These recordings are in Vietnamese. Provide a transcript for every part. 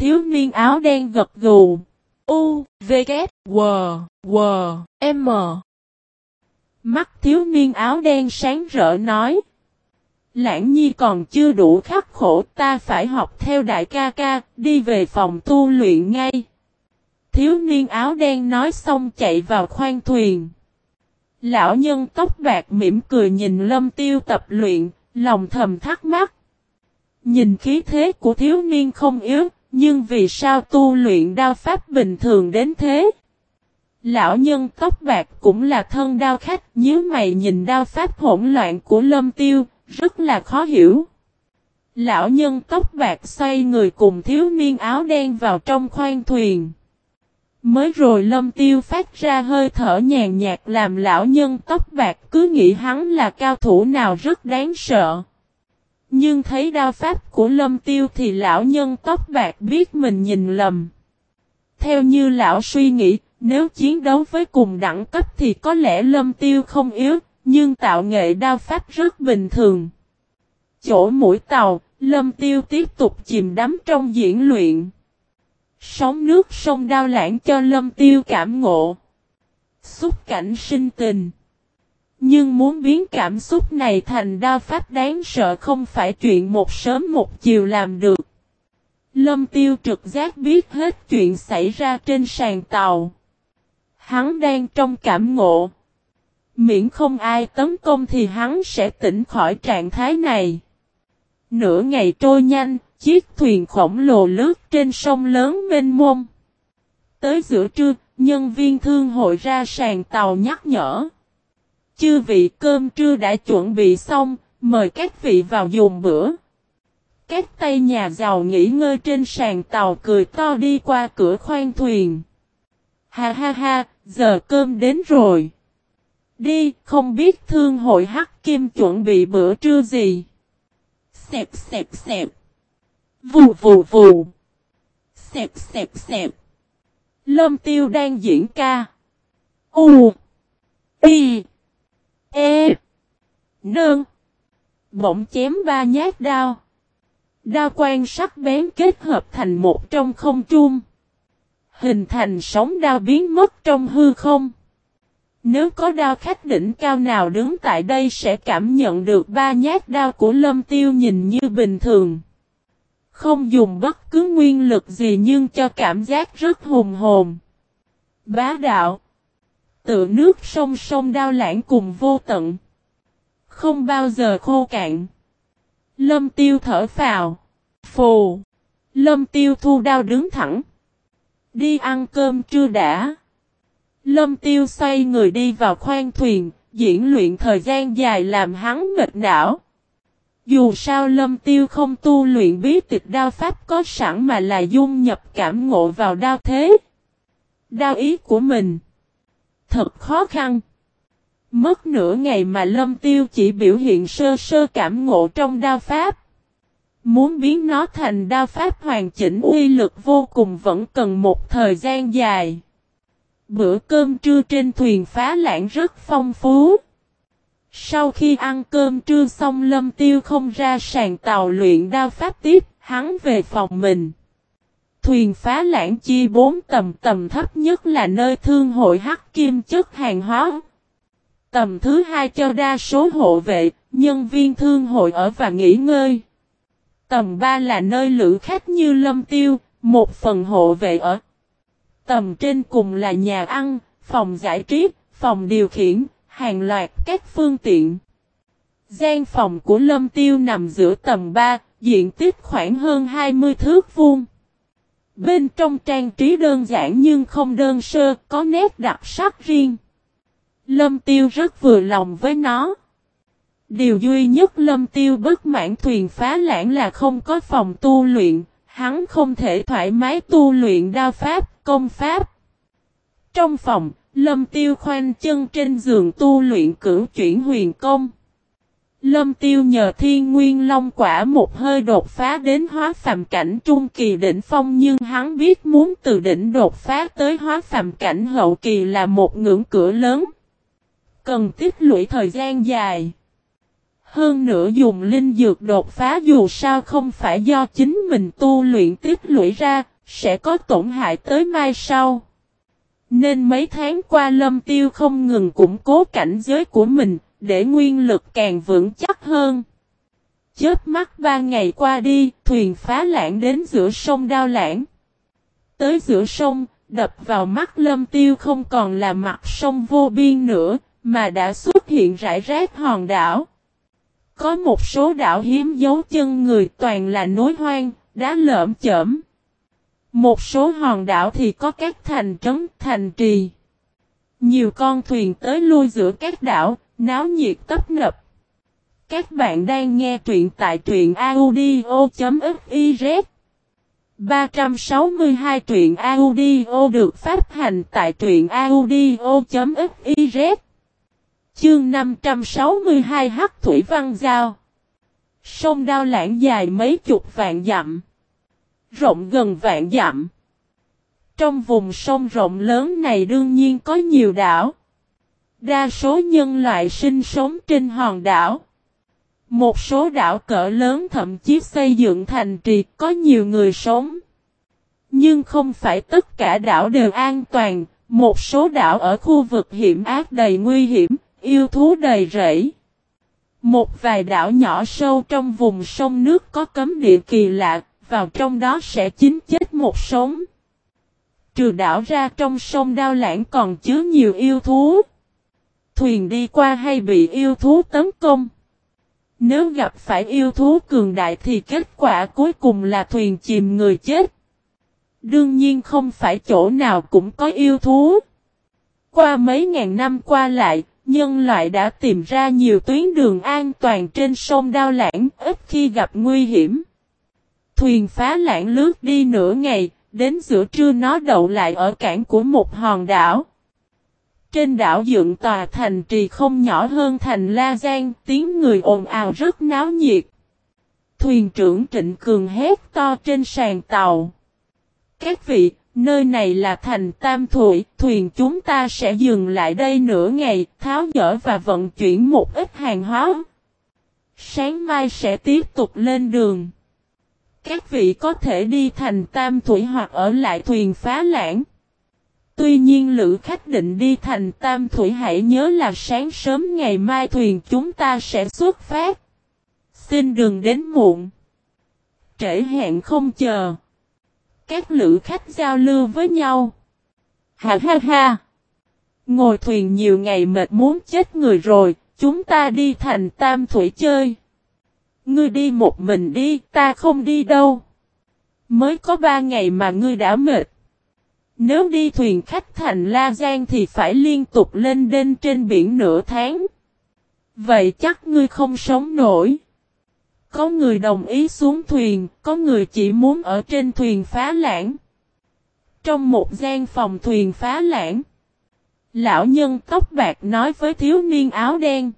thiếu niên áo đen gật gù. U, V, K, W, W, M. Mắt thiếu niên áo đen sáng rỡ nói. Lãng nhi còn chưa đủ khắc khổ ta phải học theo đại ca ca, đi về phòng tu luyện ngay. Thiếu niên áo đen nói xong chạy vào khoang thuyền. Lão nhân tóc bạc mỉm cười nhìn lâm tiêu tập luyện, lòng thầm thắc mắc. Nhìn khí thế của thiếu niên không yếu, nhưng vì sao tu luyện đao pháp bình thường đến thế? Lão nhân tóc bạc cũng là thân đao khách, nhớ mày nhìn đao pháp hỗn loạn của lâm tiêu, rất là khó hiểu. Lão nhân tóc bạc xoay người cùng thiếu niên áo đen vào trong khoang thuyền. Mới rồi lâm tiêu phát ra hơi thở nhàn nhạt làm lão nhân tóc bạc cứ nghĩ hắn là cao thủ nào rất đáng sợ. Nhưng thấy đao pháp của lâm tiêu thì lão nhân tóc bạc biết mình nhìn lầm. Theo như lão suy nghĩ, nếu chiến đấu với cùng đẳng cấp thì có lẽ lâm tiêu không yếu, nhưng tạo nghệ đao pháp rất bình thường. Chỗ mũi tàu, lâm tiêu tiếp tục chìm đắm trong diễn luyện. Sóng nước sông đao lãng cho lâm tiêu cảm ngộ. Xúc cảnh sinh tình. Nhưng muốn biến cảm xúc này thành đao pháp đáng sợ không phải chuyện một sớm một chiều làm được. Lâm tiêu trực giác biết hết chuyện xảy ra trên sàn tàu. Hắn đang trong cảm ngộ. Miễn không ai tấn công thì hắn sẽ tỉnh khỏi trạng thái này. Nửa ngày trôi nhanh, chiếc thuyền khổng lồ lướt trên sông lớn mênh mông. Tới giữa trưa, nhân viên thương hội ra sàn tàu nhắc nhở. Chư vị cơm trưa đã chuẩn bị xong, mời các vị vào dùng bữa. Các tay nhà giàu nghỉ ngơi trên sàn tàu cười to đi qua cửa khoang thuyền. Ha ha ha, giờ cơm đến rồi. Đi, không biết thương hội Hắc Kim chuẩn bị bữa trưa gì. Xẹp xẹp xẹp. Vù vù vù. Xẹp xẹp xẹp. Lâm tiêu đang diễn ca. U. Y. E. Nương. Bỗng chém ba nhát đao. Đao quan sắc bén kết hợp thành một trong không trung. Hình thành sóng đao biến mất trong hư không. Nếu có đao khách đỉnh cao nào đứng tại đây sẽ cảm nhận được ba nhát đao của lâm tiêu nhìn như bình thường. Không dùng bất cứ nguyên lực gì nhưng cho cảm giác rất hùng hồn. Bá đạo. Tự nước sông sông đao lãng cùng vô tận. Không bao giờ khô cạn. Lâm tiêu thở phào. Phù. Lâm tiêu thu đao đứng thẳng. Đi ăn cơm trưa đã. Lâm tiêu xoay người đi vào khoang thuyền, diễn luyện thời gian dài làm hắn mệt não. Dù sao lâm tiêu không tu luyện bí tịch đao pháp có sẵn mà là dung nhập cảm ngộ vào đao thế. Đao ý của mình. Thật khó khăn. Mất nửa ngày mà lâm tiêu chỉ biểu hiện sơ sơ cảm ngộ trong đao pháp. Muốn biến nó thành đao pháp hoàn chỉnh uy lực vô cùng vẫn cần một thời gian dài. Bữa cơm trưa trên thuyền phá lãng rất phong phú. Sau khi ăn cơm trưa xong Lâm Tiêu không ra sàn tàu luyện đao pháp tiếp, hắn về phòng mình. Thuyền phá lãng chi bốn tầm tầm thấp nhất là nơi thương hội hắc kim chất hàng hóa. Tầm thứ hai cho đa số hộ vệ, nhân viên thương hội ở và nghỉ ngơi. Tầm 3 là nơi lữ khách như lâm tiêu, một phần hộ vệ ở. Tầm trên cùng là nhà ăn, phòng giải trí, phòng điều khiển, hàng loạt các phương tiện. Gian phòng của lâm tiêu nằm giữa tầm 3, diện tích khoảng hơn 20 thước vuông. Bên trong trang trí đơn giản nhưng không đơn sơ, có nét đặc sắc riêng. Lâm tiêu rất vừa lòng với nó. Điều duy nhất lâm tiêu bất mãn thuyền phá lãng là không có phòng tu luyện, hắn không thể thoải mái tu luyện đao pháp, công pháp. Trong phòng, lâm tiêu khoanh chân trên giường tu luyện cửu chuyển huyền công. Lâm tiêu nhờ thiên nguyên long quả một hơi đột phá đến hóa phàm cảnh trung kỳ đỉnh phong nhưng hắn biết muốn từ đỉnh đột phá tới hóa phàm cảnh hậu kỳ là một ngưỡng cửa lớn. Cần tích lũy thời gian dài. Hơn nữa dùng linh dược đột phá dù sao không phải do chính mình tu luyện tích lũy ra, sẽ có tổn hại tới mai sau. Nên mấy tháng qua lâm tiêu không ngừng củng cố cảnh giới của mình, để nguyên lực càng vững chắc hơn. Chớp mắt ba ngày qua đi, thuyền phá lãng đến giữa sông Đao Lãng. Tới giữa sông, đập vào mắt lâm tiêu không còn là mặt sông vô biên nữa, mà đã xuất hiện rải rác hòn đảo. Có một số đảo hiếm dấu chân người toàn là núi hoang, đá lởm chởm. Một số hòn đảo thì có các thành trấn, thành trì. Nhiều con thuyền tới lui giữa các đảo, náo nhiệt tấp nập. Các bạn đang nghe truyện tại truyện audio.fiz 362 truyện audio được phát hành tại truyện audio.fiz Chương 562 Hắc Thủy Văn Giao. Sông Đao Lãng dài mấy chục vạn dặm, Rộng gần vạn dặm. Trong vùng sông rộng lớn này đương nhiên có nhiều đảo. Đa số nhân loại sinh sống trên hòn đảo Một số đảo cỡ lớn thậm chí xây dựng thành trì có nhiều người sống Nhưng không phải tất cả đảo đều an toàn Một số đảo ở khu vực hiểm ác đầy nguy hiểm Yêu thú đầy rẫy. Một vài đảo nhỏ sâu trong vùng sông nước có cấm địa kỳ lạ, vào trong đó sẽ chính chết một sống. Trừ đảo ra trong sông Đao Lãng còn chứa nhiều yêu thú. Thuyền đi qua hay bị yêu thú tấn công. Nếu gặp phải yêu thú cường đại thì kết quả cuối cùng là thuyền chìm người chết. Đương nhiên không phải chỗ nào cũng có yêu thú. Qua mấy ngàn năm qua lại, nhân loại đã tìm ra nhiều tuyến đường an toàn trên sông Đao Lãng, ít khi gặp nguy hiểm. Thuyền phá lãng lướt đi nửa ngày, đến giữa trưa nó đậu lại ở cảng của một hòn đảo. Trên đảo dựng tòa thành trì không nhỏ hơn thành La Giang, tiếng người ồn ào rất náo nhiệt. Thuyền trưởng Trịnh Cường hét to trên sàn tàu. Các vị, Nơi này là thành Tam Thụy, thuyền chúng ta sẽ dừng lại đây nửa ngày, tháo dỡ và vận chuyển một ít hàng hóa. Sáng mai sẽ tiếp tục lên đường. Các vị có thể đi thành Tam Thủy hoặc ở lại thuyền phá lãng. Tuy nhiên lữ khách định đi thành Tam Thủy hãy nhớ là sáng sớm ngày mai thuyền chúng ta sẽ xuất phát. Xin đừng đến muộn. Trễ hẹn không chờ các lữ khách giao lưu với nhau. Ha ha ha! Ngồi thuyền nhiều ngày mệt muốn chết người rồi, chúng ta đi thành tam thủy chơi. Ngươi đi một mình đi, ta không đi đâu. Mới có ba ngày mà ngươi đã mệt. Nếu đi thuyền khách thành La Giang thì phải liên tục lên đên trên biển nửa tháng. Vậy chắc ngươi không sống nổi. Có người đồng ý xuống thuyền, có người chỉ muốn ở trên thuyền phá lãng. Trong một gian phòng thuyền phá lãng, lão nhân tóc bạc nói với thiếu niên áo đen.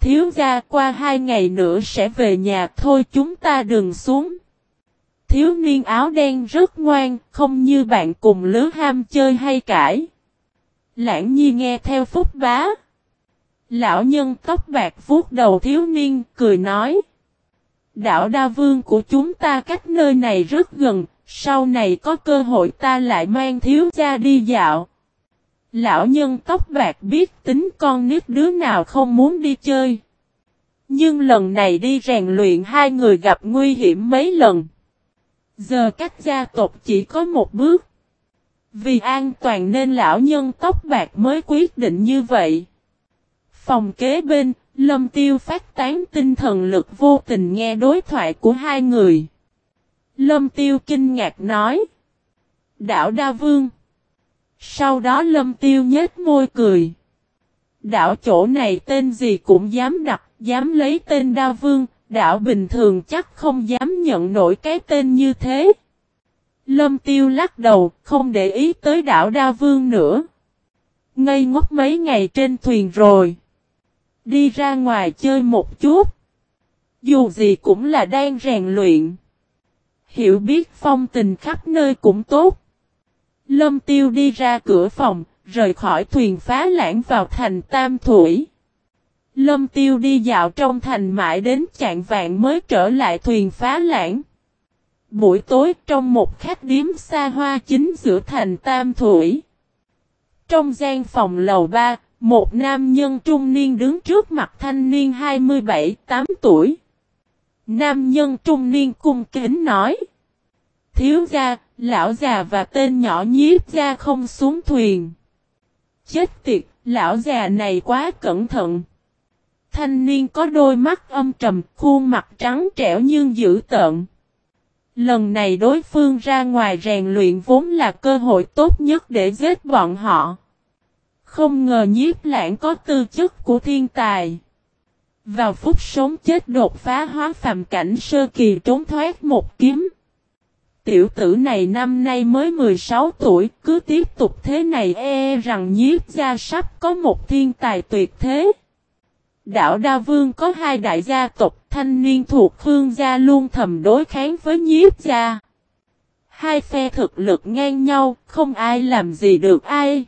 Thiếu gia qua hai ngày nữa sẽ về nhà thôi chúng ta đừng xuống. Thiếu niên áo đen rất ngoan, không như bạn cùng lứa ham chơi hay cãi. Lãng nhi nghe theo phúc bá. Lão nhân tóc bạc vuốt đầu thiếu niên, cười nói đảo đa vương của chúng ta cách nơi này rất gần, sau này có cơ hội ta lại mang thiếu cha đi dạo. Lão nhân tóc bạc biết tính con nít đứa nào không muốn đi chơi. Nhưng lần này đi rèn luyện hai người gặp nguy hiểm mấy lần. Giờ cách gia tộc chỉ có một bước. Vì an toàn nên lão nhân tóc bạc mới quyết định như vậy. Phòng kế bên, Lâm tiêu phát tán tinh thần lực vô tình nghe đối thoại của hai người. Lâm tiêu kinh ngạc nói. Đảo Đa Vương. Sau đó lâm tiêu nhếch môi cười. Đảo chỗ này tên gì cũng dám đặt, dám lấy tên Đa Vương, đảo bình thường chắc không dám nhận nổi cái tên như thế. Lâm tiêu lắc đầu, không để ý tới đảo Đa Vương nữa. Ngây ngốc mấy ngày trên thuyền rồi đi ra ngoài chơi một chút. Dù gì cũng là đang rèn luyện. Hiểu biết phong tình khắp nơi cũng tốt. Lâm tiêu đi ra cửa phòng, rời khỏi thuyền phá lãng vào thành Tam Thủy. Lâm tiêu đi dạo trong thành mãi đến chạng vạn mới trở lại thuyền phá lãng. Buổi tối trong một khách điếm xa hoa chính giữa thành Tam Thủy. Trong gian phòng lầu ba, một nam nhân trung niên đứng trước mặt thanh niên 27-8 tuổi. Nam nhân trung niên cung kính nói. Thiếu gia, lão già và tên nhỏ nhiếp gia không xuống thuyền. Chết tiệt, lão già này quá cẩn thận. Thanh niên có đôi mắt âm trầm, khuôn mặt trắng trẻo nhưng dữ tợn. Lần này đối phương ra ngoài rèn luyện vốn là cơ hội tốt nhất để giết bọn họ. Không ngờ nhiếp lãng có tư chất của thiên tài. Vào phút sống chết đột phá hóa phàm cảnh sơ kỳ trốn thoát một kiếm. Tiểu tử này năm nay mới 16 tuổi, cứ tiếp tục thế này e rằng nhiếp gia sắp có một thiên tài tuyệt thế. Đảo Đa Vương có hai đại gia tộc thanh niên thuộc Khương gia luôn thầm đối kháng với nhiếp gia. Hai phe thực lực ngang nhau, không ai làm gì được ai.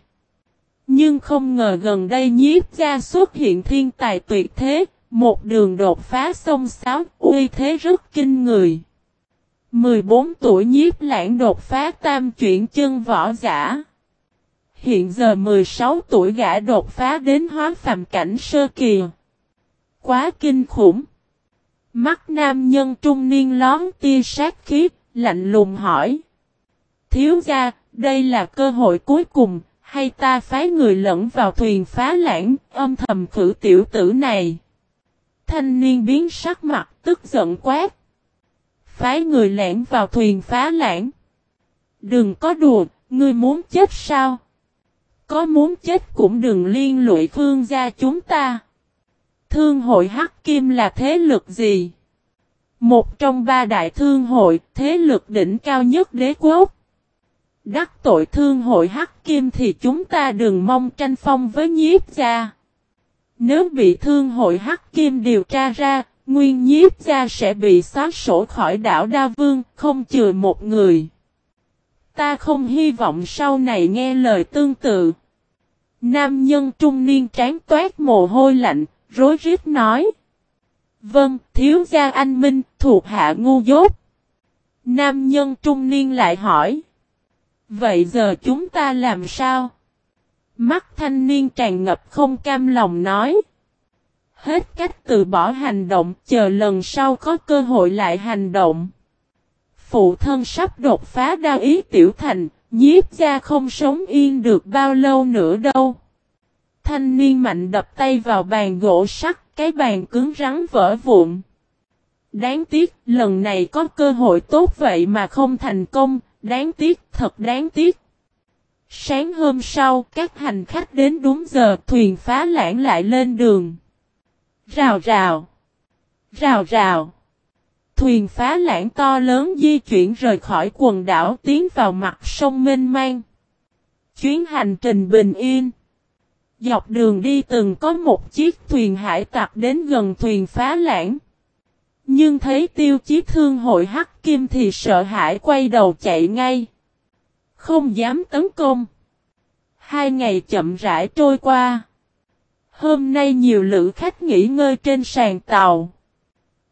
Nhưng không ngờ gần đây nhiếp gia xuất hiện thiên tài tuyệt thế, một đường đột phá sông sáo, uy thế rất kinh người. 14 tuổi nhiếp lãng đột phá tam chuyển chân võ giả. Hiện giờ 16 tuổi gã đột phá đến hóa phàm cảnh sơ kỳ. Quá kinh khủng. Mắt nam nhân trung niên lón tia sát khí, lạnh lùng hỏi. Thiếu gia, đây là cơ hội cuối cùng, hay ta phái người lẫn vào thuyền phá lãng, âm thầm khử tiểu tử này. Thanh niên biến sắc mặt, tức giận quát. Phái người lẻn vào thuyền phá lãng. Đừng có đùa, ngươi muốn chết sao? Có muốn chết cũng đừng liên lụy phương gia chúng ta. Thương hội Hắc Kim là thế lực gì? Một trong ba đại thương hội, thế lực đỉnh cao nhất đế quốc. Đắc tội thương hội Hắc Kim thì chúng ta đừng mong tranh phong với nhiếp gia. Nếu bị thương hội Hắc Kim điều tra ra, nguyên nhiếp gia sẽ bị xóa sổ khỏi đảo Đa Vương, không chừa một người. Ta không hy vọng sau này nghe lời tương tự. Nam nhân trung niên tráng toát mồ hôi lạnh, rối rít nói. Vâng, thiếu gia anh Minh, thuộc hạ ngu dốt. Nam nhân trung niên lại hỏi. Vậy giờ chúng ta làm sao? Mắt thanh niên tràn ngập không cam lòng nói. Hết cách từ bỏ hành động, chờ lần sau có cơ hội lại hành động. Phụ thân sắp đột phá đao ý tiểu thành, nhiếp gia không sống yên được bao lâu nữa đâu. Thanh niên mạnh đập tay vào bàn gỗ sắt, cái bàn cứng rắn vỡ vụn. Đáng tiếc, lần này có cơ hội tốt vậy mà không thành công, đáng tiếc, thật đáng tiếc. Sáng hôm sau, các hành khách đến đúng giờ, thuyền phá lãng lại lên đường. Rào rào. Rào rào. Thuyền phá lãng to lớn di chuyển rời khỏi quần đảo tiến vào mặt sông mênh mang. Chuyến hành trình bình yên. Dọc đường đi từng có một chiếc thuyền hải tặc đến gần thuyền phá lãng. Nhưng thấy tiêu chí thương hội hắc kim thì sợ hãi quay đầu chạy ngay. Không dám tấn công. Hai ngày chậm rãi trôi qua. Hôm nay nhiều lữ khách nghỉ ngơi trên sàn tàu.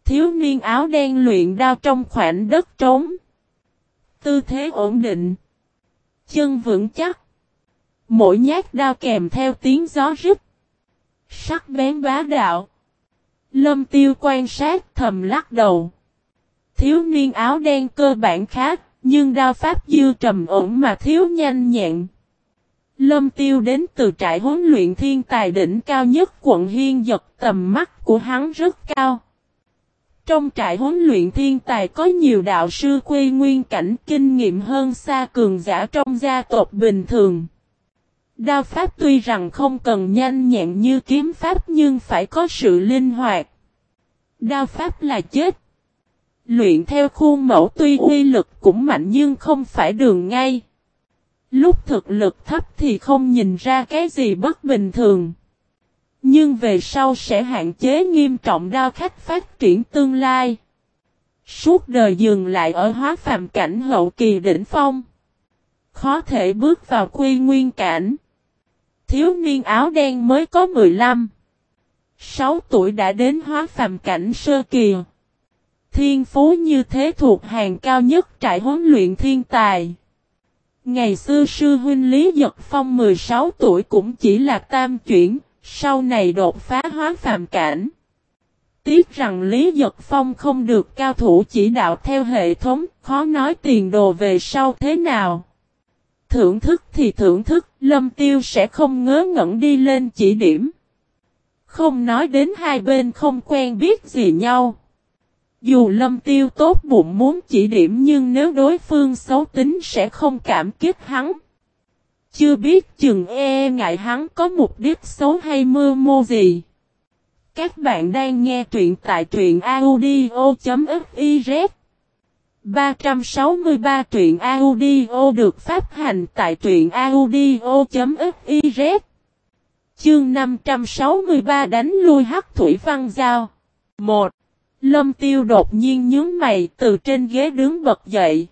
Thiếu niên áo đen luyện đao trong khoảnh đất trống. Tư thế ổn định. Chân vững chắc. Mỗi nhát đao kèm theo tiếng gió rít. Sắc bén bá đạo. Lâm tiêu quan sát thầm lắc đầu. Thiếu niên áo đen cơ bản khác, nhưng đao pháp dư trầm ổn mà thiếu nhanh nhẹn. Lâm tiêu đến từ trại huấn luyện thiên tài đỉnh cao nhất quận Hiên giật tầm mắt của hắn rất cao. Trong trại huấn luyện thiên tài có nhiều đạo sư quê nguyên cảnh kinh nghiệm hơn xa cường giả trong gia tộc bình thường. Đao pháp tuy rằng không cần nhanh nhẹn như kiếm pháp nhưng phải có sự linh hoạt. Đao pháp là chết. Luyện theo khuôn mẫu tuy uy lực cũng mạnh nhưng không phải đường ngay. Lúc thực lực thấp thì không nhìn ra cái gì bất bình thường. Nhưng về sau sẽ hạn chế nghiêm trọng đao khách phát triển tương lai. Suốt đời dừng lại ở hóa phàm cảnh hậu kỳ đỉnh phong. Khó thể bước vào quy nguyên cảnh. Thiếu niên áo đen mới có 15, 6 tuổi đã đến hóa phàm cảnh sơ kỳ. Thiên phú như thế thuộc hàng cao nhất trại huấn luyện thiên tài. Ngày xưa sư huynh Lý Dật Phong 16 tuổi cũng chỉ là tam chuyển, sau này đột phá hóa phàm cảnh. Tiếc rằng Lý Dật Phong không được cao thủ chỉ đạo theo hệ thống, khó nói tiền đồ về sau thế nào. Thưởng thức thì thưởng thức, Lâm Tiêu sẽ không ngớ ngẩn đi lên chỉ điểm. Không nói đến hai bên không quen biết gì nhau. Dù Lâm Tiêu tốt bụng muốn chỉ điểm nhưng nếu đối phương xấu tính sẽ không cảm kích hắn. Chưa biết chừng e ngại hắn có mục đích xấu hay mưa mô gì. Các bạn đang nghe truyện tại truyện audio.fif 363 truyện audio được phát hành tại truyện audio.fiz Chương 563 đánh lui hắc thủy văn giao 1. Lâm tiêu đột nhiên nhướng mày từ trên ghế đứng bật dậy.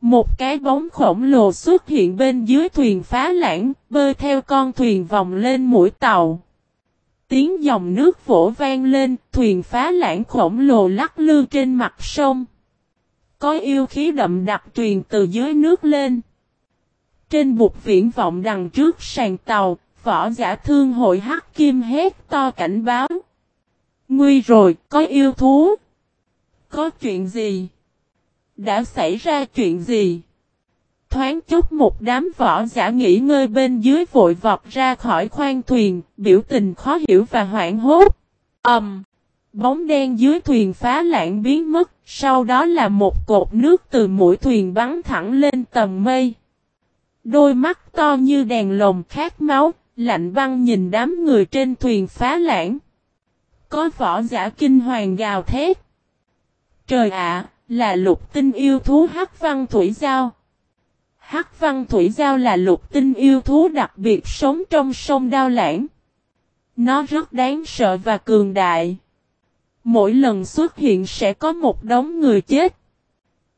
Một cái bóng khổng lồ xuất hiện bên dưới thuyền phá lãng, bơi theo con thuyền vòng lên mũi tàu. Tiếng dòng nước vỗ vang lên, thuyền phá lãng khổng lồ lắc lư trên mặt sông. Có yêu khí đậm đặc truyền từ dưới nước lên. Trên bục viễn vọng đằng trước sàn tàu, võ giả thương hội hắc kim hét to cảnh báo. Nguy rồi, có yêu thú. Có chuyện gì? Đã xảy ra chuyện gì? Thoáng chút một đám võ giả nghỉ ngơi bên dưới vội vọt ra khỏi khoang thuyền, biểu tình khó hiểu và hoảng hốt. Ầm! Um, bóng đen dưới thuyền phá lãng biến mất, sau đó là một cột nước từ mũi thuyền bắn thẳng lên tầng mây. Đôi mắt to như đèn lồng khát máu, lạnh băng nhìn đám người trên thuyền phá lãng. Có võ giả kinh hoàng gào thét. Trời ạ, là lục tinh yêu thú hắc văn thủy giao. Hắc văn thủy giao là lục tinh yêu thú đặc biệt sống trong sông đao lãng. Nó rất đáng sợ và cường đại. Mỗi lần xuất hiện sẽ có một đống người chết.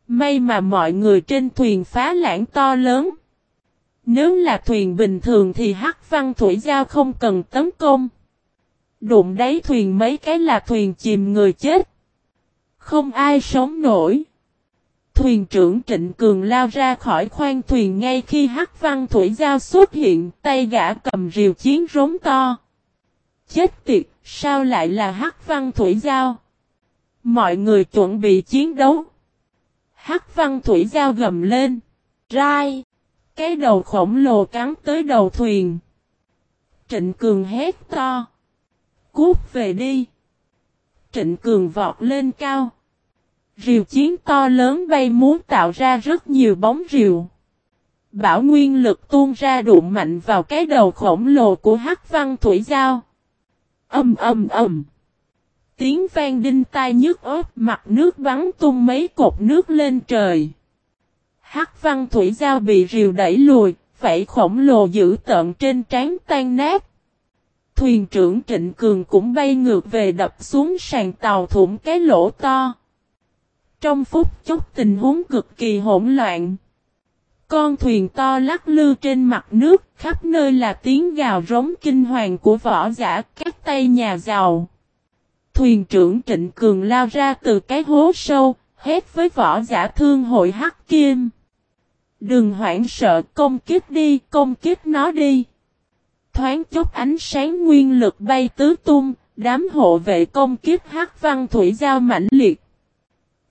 May mà mọi người trên thuyền phá lãng to lớn. Nếu là thuyền bình thường thì hắc văn thủy giao không cần tấn công. Đụng đáy thuyền mấy cái là thuyền chìm người chết. Không ai sống nổi. Thuyền trưởng Trịnh Cường lao ra khỏi khoang thuyền ngay khi hắc văn thủy giao xuất hiện, tay gã cầm rìu chiến rống to. Chết tiệt, sao lại là hắc văn thủy giao? Mọi người chuẩn bị chiến đấu. Hắc văn thủy giao gầm lên. Rai! Cái đầu khổng lồ cắn tới đầu thuyền. Trịnh Cường hét to. Cút về đi. Trịnh Cường vọt lên cao. Rìu chiến to lớn bay muốn tạo ra rất nhiều bóng rìu. Bảo nguyên lực tuôn ra đụng mạnh vào cái đầu khổng lồ của Hắc Văn Thủy Giao. Âm âm âm. Tiếng vang đinh tai nhức ớt mặt nước bắn tung mấy cột nước lên trời. Hắc Văn Thủy Giao bị rìu đẩy lùi, phải khổng lồ giữ tận trên trán tan nát. Thuyền trưởng Trịnh Cường cũng bay ngược về đập xuống sàn tàu thủng cái lỗ to. Trong phút chốc tình huống cực kỳ hỗn loạn. Con thuyền to lắc lư trên mặt nước, khắp nơi là tiếng gào rống kinh hoàng của võ giả các tay nhà giàu. Thuyền trưởng Trịnh Cường lao ra từ cái hố sâu, hét với võ giả thương hội Hắc Kim. Đừng hoảng sợ, công kích đi, công kích nó đi. Thoáng chốc ánh sáng nguyên lực bay tứ tung, đám hộ vệ công kích Hắc Văn Thủy Giao mãnh liệt.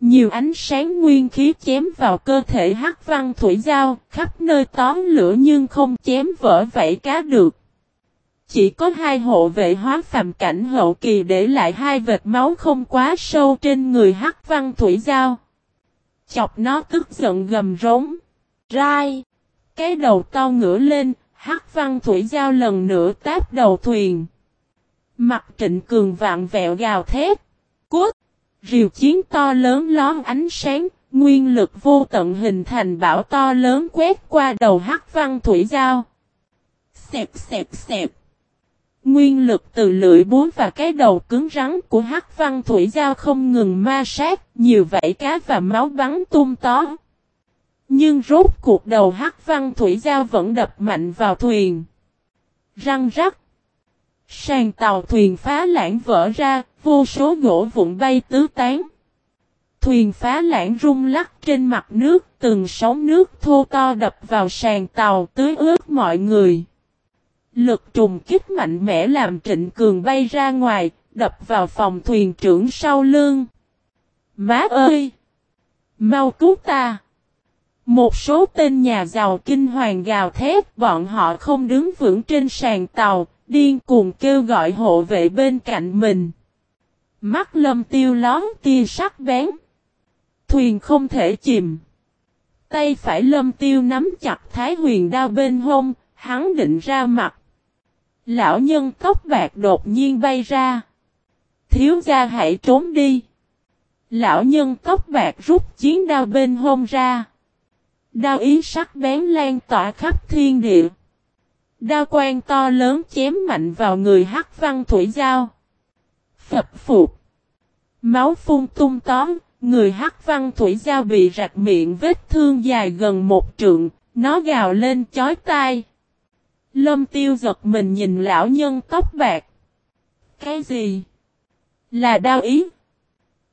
Nhiều ánh sáng nguyên khí chém vào cơ thể hắc văn thủy giao, khắp nơi tóm lửa nhưng không chém vỡ vảy cá được. Chỉ có hai hộ vệ hóa phàm cảnh hậu kỳ để lại hai vệt máu không quá sâu trên người hắc văn thủy giao. Chọc nó tức giận gầm rống. Rai. Cái đầu to ngửa lên, hắc văn thủy giao lần nữa táp đầu thuyền. Mặt trịnh cường vạn vẹo gào thét. Cút. Rìu chiến to lớn lón ánh sáng, nguyên lực vô tận hình thành bão to lớn quét qua đầu hắc văn thủy giao. Xẹp xẹp xẹp. Nguyên lực từ lưỡi búa và cái đầu cứng rắn của hắc văn thủy giao không ngừng ma sát, nhiều vảy cá và máu bắn tung tó. Nhưng rốt cuộc đầu hắc văn thủy giao vẫn đập mạnh vào thuyền. Răng rắc. Sàn tàu thuyền phá lãng vỡ ra, vô số gỗ vụn bay tứ tán. Thuyền phá lãng rung lắc trên mặt nước, từng sóng nước thô to đập vào sàn tàu tưới ướt mọi người. Lực trùng kích mạnh mẽ làm Trịnh Cường bay ra ngoài, đập vào phòng thuyền trưởng sau lưng. Má ơi! Mau cứu ta! Một số tên nhà giàu kinh hoàng gào thét, bọn họ không đứng vững trên sàn tàu, điên cuồng kêu gọi hộ vệ bên cạnh mình. Mắt lâm tiêu lón tia sắc bén. Thuyền không thể chìm. Tay phải lâm tiêu nắm chặt thái huyền đao bên hông, hắn định ra mặt. Lão nhân tóc bạc đột nhiên bay ra. Thiếu gia hãy trốn đi. Lão nhân tóc bạc rút chiến đao bên hông ra. Đao ý sắc bén lan tỏa khắp thiên địa. Đao quan to lớn chém mạnh vào người hắc văn thủy giao. Phập phục. Máu phun tung tóm, người hắc văn thủy giao bị rạch miệng vết thương dài gần một trượng, nó gào lên chói tai. Lâm tiêu giật mình nhìn lão nhân tóc bạc. Cái gì? Là đao ý.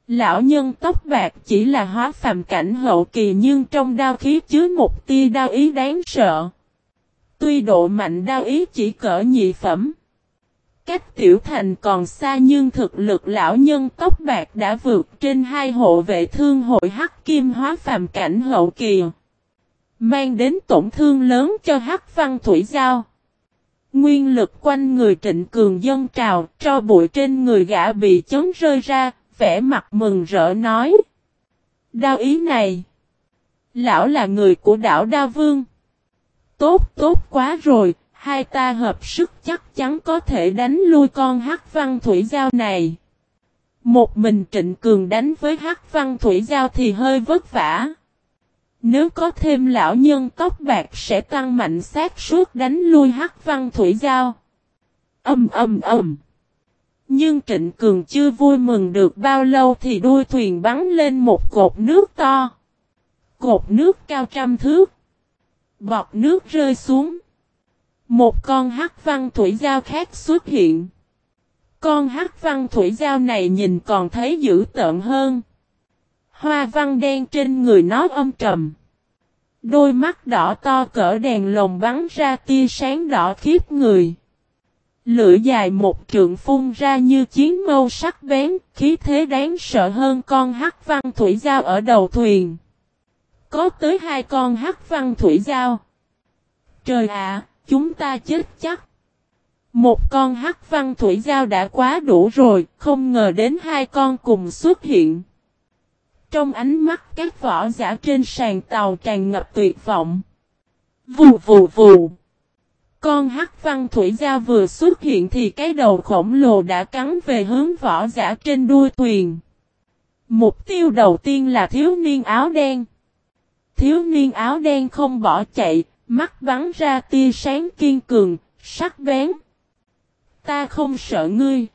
Lão nhân tóc bạc chỉ là hóa phàm cảnh hậu kỳ nhưng trong đao khí chứa một tia đao ý đáng sợ. Tuy độ mạnh đao ý chỉ cỡ nhị phẩm. Cách tiểu thành còn xa nhưng thực lực lão nhân tóc bạc đã vượt trên hai hộ vệ thương hội hắc kim hóa phàm cảnh hậu kỳ. Mang đến tổn thương lớn cho hắc văn thủy giao. Nguyên lực quanh người trịnh cường dân trào, cho bụi trên người gã bị chấn rơi ra, vẻ mặt mừng rỡ nói. Đao ý này. Lão là người của đảo Đa Vương. Tốt tốt quá rồi, hai ta hợp sức chắc chắn có thể đánh lui con hắc văn thủy giao này. Một mình trịnh cường đánh với hắc văn thủy giao thì hơi vất vả. Nếu có thêm lão nhân tóc bạc sẽ tăng mạnh sát suốt đánh lui hắc văn thủy giao. Âm âm âm. Nhưng Trịnh Cường chưa vui mừng được bao lâu thì đuôi thuyền bắn lên một cột nước to. Cột nước cao trăm thước. Bọt nước rơi xuống. Một con hắc văn thủy giao khác xuất hiện. Con hắc văn thủy giao này nhìn còn thấy dữ tợn hơn. Hoa văn đen trên người nó âm trầm. Đôi mắt đỏ to cỡ đèn lồng bắn ra tia sáng đỏ khiếp người. Lửa dài một trượng phun ra như chiến mâu sắc bén, khí thế đáng sợ hơn con hắc văn thủy giao ở đầu thuyền. Có tới hai con hắc văn thủy giao. Trời ạ, chúng ta chết chắc. Một con hắc văn thủy giao đã quá đủ rồi, không ngờ đến hai con cùng xuất hiện. Trong ánh mắt các võ giả trên sàn tàu tràn ngập tuyệt vọng. Vù vù vù. Con hắc văn thủy giao vừa xuất hiện thì cái đầu khổng lồ đã cắn về hướng võ giả trên đuôi thuyền. Mục tiêu đầu tiên là thiếu niên áo đen. Thiếu niên áo đen không bỏ chạy, mắt bắn ra tia sáng kiên cường, sắc bén. Ta không sợ ngươi.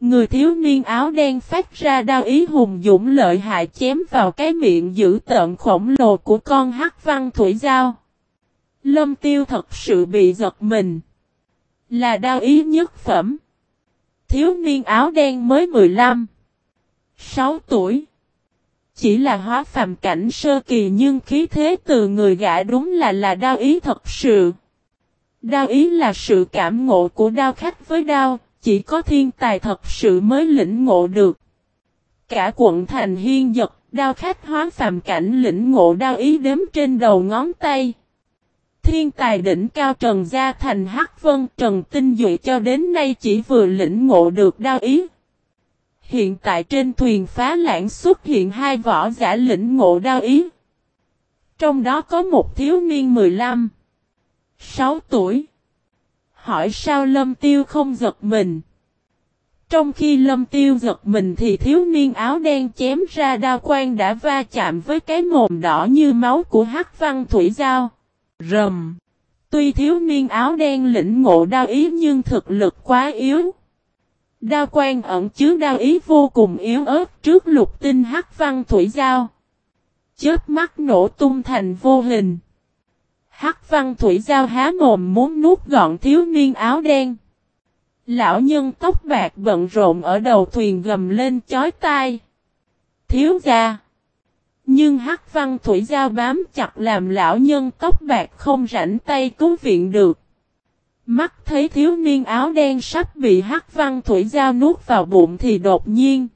Người thiếu niên áo đen phát ra đao ý hùng dũng lợi hại chém vào cái miệng giữ tợn khổng lồ của con hắc văn thủy giao. Lâm tiêu thật sự bị giật mình. Là đao ý nhất phẩm. Thiếu niên áo đen mới 15. 6 tuổi. Chỉ là hóa phàm cảnh sơ kỳ nhưng khí thế từ người gã đúng là là đao ý thật sự. Đao ý là sự cảm ngộ của đao khách với đao, chỉ có thiên tài thật sự mới lĩnh ngộ được. Cả quận thành hiên giật, đao khách hóa phàm cảnh lĩnh ngộ đao ý đếm trên đầu ngón tay. Thiên tài đỉnh cao Trần Gia Thành Hắc Vân Trần Tinh Duệ cho đến nay chỉ vừa lĩnh ngộ được đao ý. Hiện tại trên thuyền phá lãng xuất hiện hai võ giả lĩnh ngộ đao ý. Trong đó có một thiếu niên 15, 6 tuổi. Hỏi sao Lâm Tiêu không giật mình? Trong khi Lâm Tiêu giật mình thì thiếu niên áo đen chém ra đao quan đã va chạm với cái mồm đỏ như máu của Hắc Văn Thủy Giao. Rầm. Tuy thiếu niên áo đen lĩnh ngộ đao ý nhưng thực lực quá yếu. Đao quan ẩn chứa đao ý vô cùng yếu ớt trước lục tinh hắc văn thủy giao. Chớp mắt nổ tung thành vô hình. Hắc văn thủy giao há mồm muốn nuốt gọn thiếu niên áo đen. Lão nhân tóc bạc bận rộn ở đầu thuyền gầm lên chói tai. Thiếu gia. Nhưng hắc văn thủy giao bám chặt làm lão nhân tóc bạc không rảnh tay cứu viện được. Mắt thấy thiếu niên áo đen sắp bị hắc văn thủy giao nuốt vào bụng thì đột nhiên.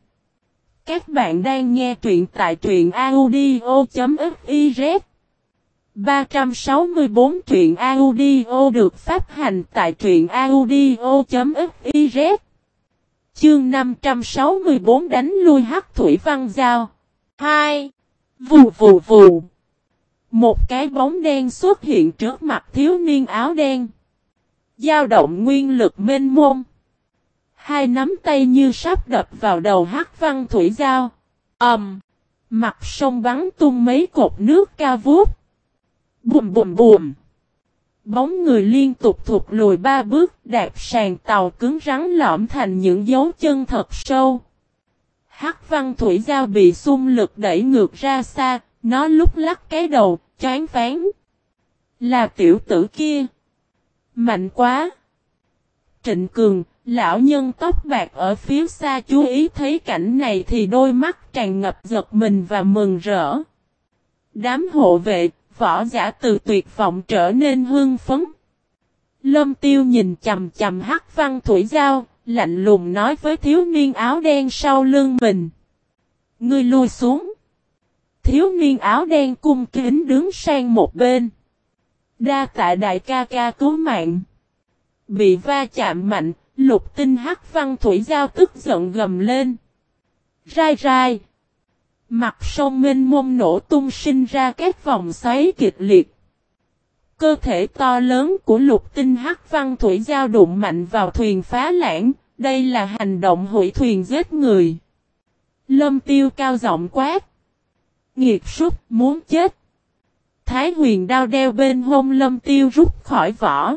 Các bạn đang nghe truyện tại truyện audio.fiz 364 truyện audio được phát hành tại truyện audio.fiz Chương 564 đánh lui hắc thủy văn giao. 2. Vù vù vù. Một cái bóng đen xuất hiện trước mặt thiếu niên áo đen dao động nguyên lực mênh mông. Hai nắm tay như sắp đập vào đầu hắc văn thủy giao. ầm, um, Mặt sông bắn tung mấy cột nước cao vút. Bùm bùm bùm. Bóng người liên tục thụt lùi ba bước đạp sàn tàu cứng rắn lõm thành những dấu chân thật sâu. Hắc văn thủy giao bị xung lực đẩy ngược ra xa, nó lúc lắc cái đầu, chán phán, Là tiểu tử kia. Mạnh quá! Trịnh Cường, lão nhân tóc bạc ở phía xa chú ý thấy cảnh này thì đôi mắt tràn ngập giật mình và mừng rỡ. Đám hộ vệ, võ giả từ tuyệt vọng trở nên hưng phấn. Lâm tiêu nhìn chầm chầm hắc văn thủy giao, lạnh lùng nói với thiếu niên áo đen sau lưng mình. Ngươi lui xuống. Thiếu niên áo đen cung kính đứng sang một bên. Đa tạ đại ca ca cứu mạng. Bị va chạm mạnh, lục tinh hắc văn thủy giao tức giận gầm lên. Rai rai. Mặt sông minh mông nổ tung sinh ra các vòng xoáy kịch liệt. Cơ thể to lớn của lục tinh hắc văn thủy giao đụng mạnh vào thuyền phá lãng, đây là hành động hủy thuyền giết người. Lâm tiêu cao giọng quát. Nghiệt súc muốn chết. Thái huyền đao đeo bên hông lâm tiêu rút khỏi vỏ.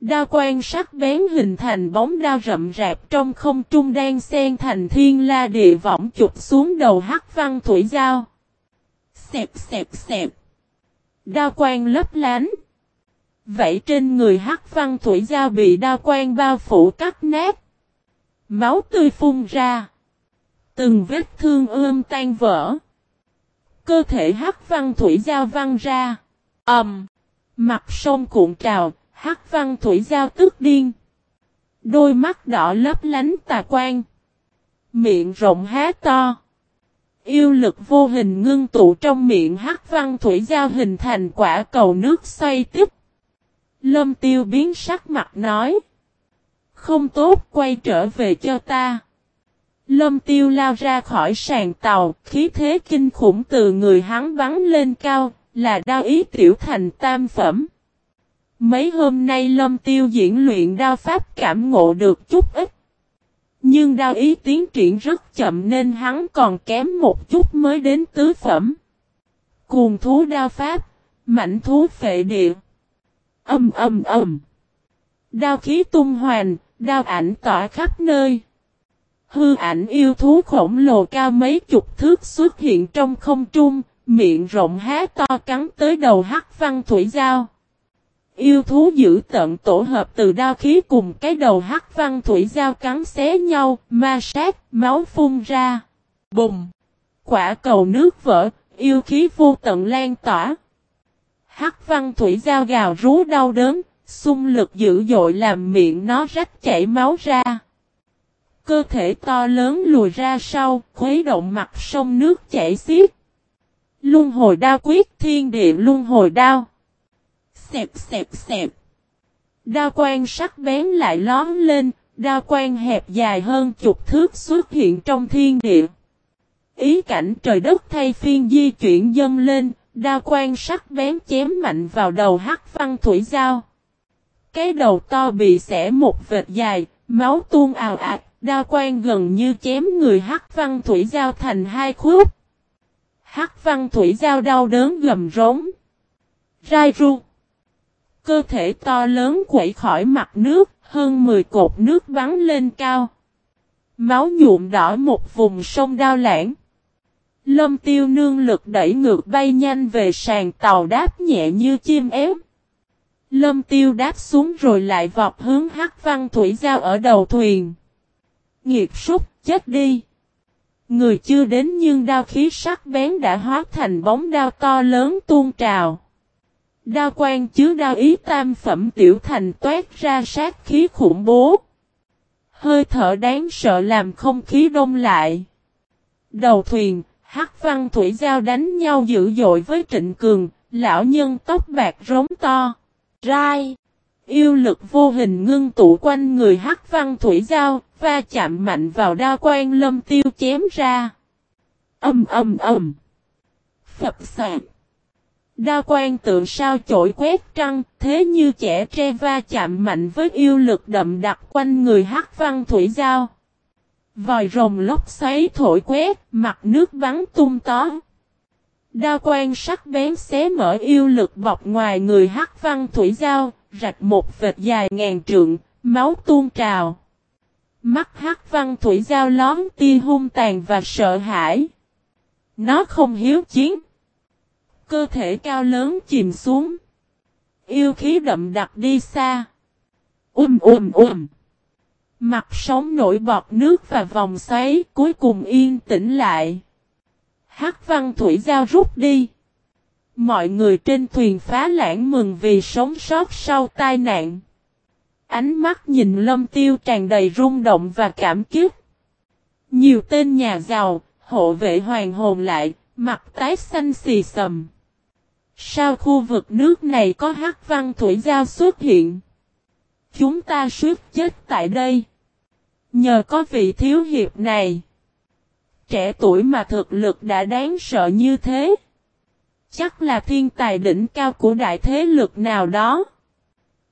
Đao quan sắc bén hình thành bóng đao rậm rạp trong không trung đang xen thành thiên la địa võng chụp xuống đầu hắc văn thủy giao. Xẹp xẹp xẹp. Đao quan lấp lánh. Vậy trên người hắc văn thủy giao bị đao quan bao phủ cắt nát. Máu tươi phun ra. Từng vết thương ươm tan vỡ. Cơ thể hắc văn thủy giao văng ra. ầm, um, Mặt sông cuộn trào, hắc văn thủy giao tức điên. Đôi mắt đỏ lấp lánh tà quan. Miệng rộng há to. Yêu lực vô hình ngưng tụ trong miệng hắc văn thủy giao hình thành quả cầu nước xoay tiếp. Lâm tiêu biến sắc mặt nói. Không tốt quay trở về cho ta. Lâm tiêu lao ra khỏi sàn tàu, khí thế kinh khủng từ người hắn bắn lên cao, là đao ý tiểu thành tam phẩm. Mấy hôm nay lâm tiêu diễn luyện đao pháp cảm ngộ được chút ít. Nhưng đao ý tiến triển rất chậm nên hắn còn kém một chút mới đến tứ phẩm. Cuồng thú đao pháp, mạnh thú phệ địa. Âm âm âm. Đao khí tung hoành, đao ảnh tỏa khắp nơi. Hư ảnh yêu thú khổng lồ cao mấy chục thước xuất hiện trong không trung, miệng rộng há to cắn tới đầu hắc văn thủy giao. Yêu thú giữ tận tổ hợp từ đao khí cùng cái đầu hắc văn thủy giao cắn xé nhau, ma sát, máu phun ra. Bùng! Quả cầu nước vỡ, yêu khí vô tận lan tỏa. Hắc văn thủy giao gào rú đau đớn, xung lực dữ dội làm miệng nó rách chảy máu ra. Cơ thể to lớn lùi ra sau, khuấy động mặt sông nước chảy xiết. Luân hồi đao quyết thiên địa luân hồi đao. Xẹp xẹp xẹp. Đao quan sắc bén lại lón lên, đao quan hẹp dài hơn chục thước xuất hiện trong thiên địa. Ý cảnh trời đất thay phiên di chuyển dâng lên, đao quan sắc bén chém mạnh vào đầu hắc văn thủy giao. Cái đầu to bị xẻ một vệt dài, máu tuôn ào ạt, Đao quan gần như chém người Hắc Văn Thủy Giao thành hai khúc. Hắc Văn Thủy Giao đau đớn gầm rống. Rai ru. Cơ thể to lớn quẩy khỏi mặt nước, hơn 10 cột nước bắn lên cao. Máu nhuộm đỏ một vùng sông đao lãng. Lâm tiêu nương lực đẩy ngược bay nhanh về sàn tàu đáp nhẹ như chim ém. Lâm tiêu đáp xuống rồi lại vọt hướng hắc văn thủy giao ở đầu thuyền. Nghiệt súc, chết đi. Người chưa đến nhưng đao khí sắc bén đã hóa thành bóng đao to lớn tuôn trào. Đao quan chứa đao ý tam phẩm tiểu thành toát ra sát khí khủng bố. Hơi thở đáng sợ làm không khí đông lại. Đầu thuyền, hắc văn thủy giao đánh nhau dữ dội với trịnh cường, lão nhân tóc bạc rống to. Rai! Yêu lực vô hình ngưng tụ quanh người hắc văn thủy giao, va chạm mạnh vào đao quan lâm tiêu chém ra. Âm âm âm! Phập sạc! Đao quan tượng sao chổi quét trăng, thế như trẻ tre va chạm mạnh với yêu lực đậm đặc quanh người hắc văn thủy giao. Vòi rồng lốc xoáy thổi quét, mặt nước bắn tung tó. Đao quan sắc bén xé mở yêu lực bọc ngoài người hắc văn thủy giao, rạch một vệt dài ngàn trượng, máu tuôn trào. Mắt hắc văn thủy giao lón tia hung tàn và sợ hãi. Nó không hiếu chiến. Cơ thể cao lớn chìm xuống. Yêu khí đậm đặc đi xa. Um um um. Mặt sóng nổi bọt nước và vòng xoáy cuối cùng yên tĩnh lại. Hắc văn thủy giao rút đi. Mọi người trên thuyền phá lãng mừng vì sống sót sau tai nạn. Ánh mắt nhìn lâm tiêu tràn đầy rung động và cảm kích. Nhiều tên nhà giàu, hộ vệ hoàng hồn lại, mặt tái xanh xì sầm. Sao khu vực nước này có hắc văn thủy giao xuất hiện? Chúng ta suýt chết tại đây. Nhờ có vị thiếu hiệp này. Trẻ tuổi mà thực lực đã đáng sợ như thế. Chắc là thiên tài đỉnh cao của đại thế lực nào đó.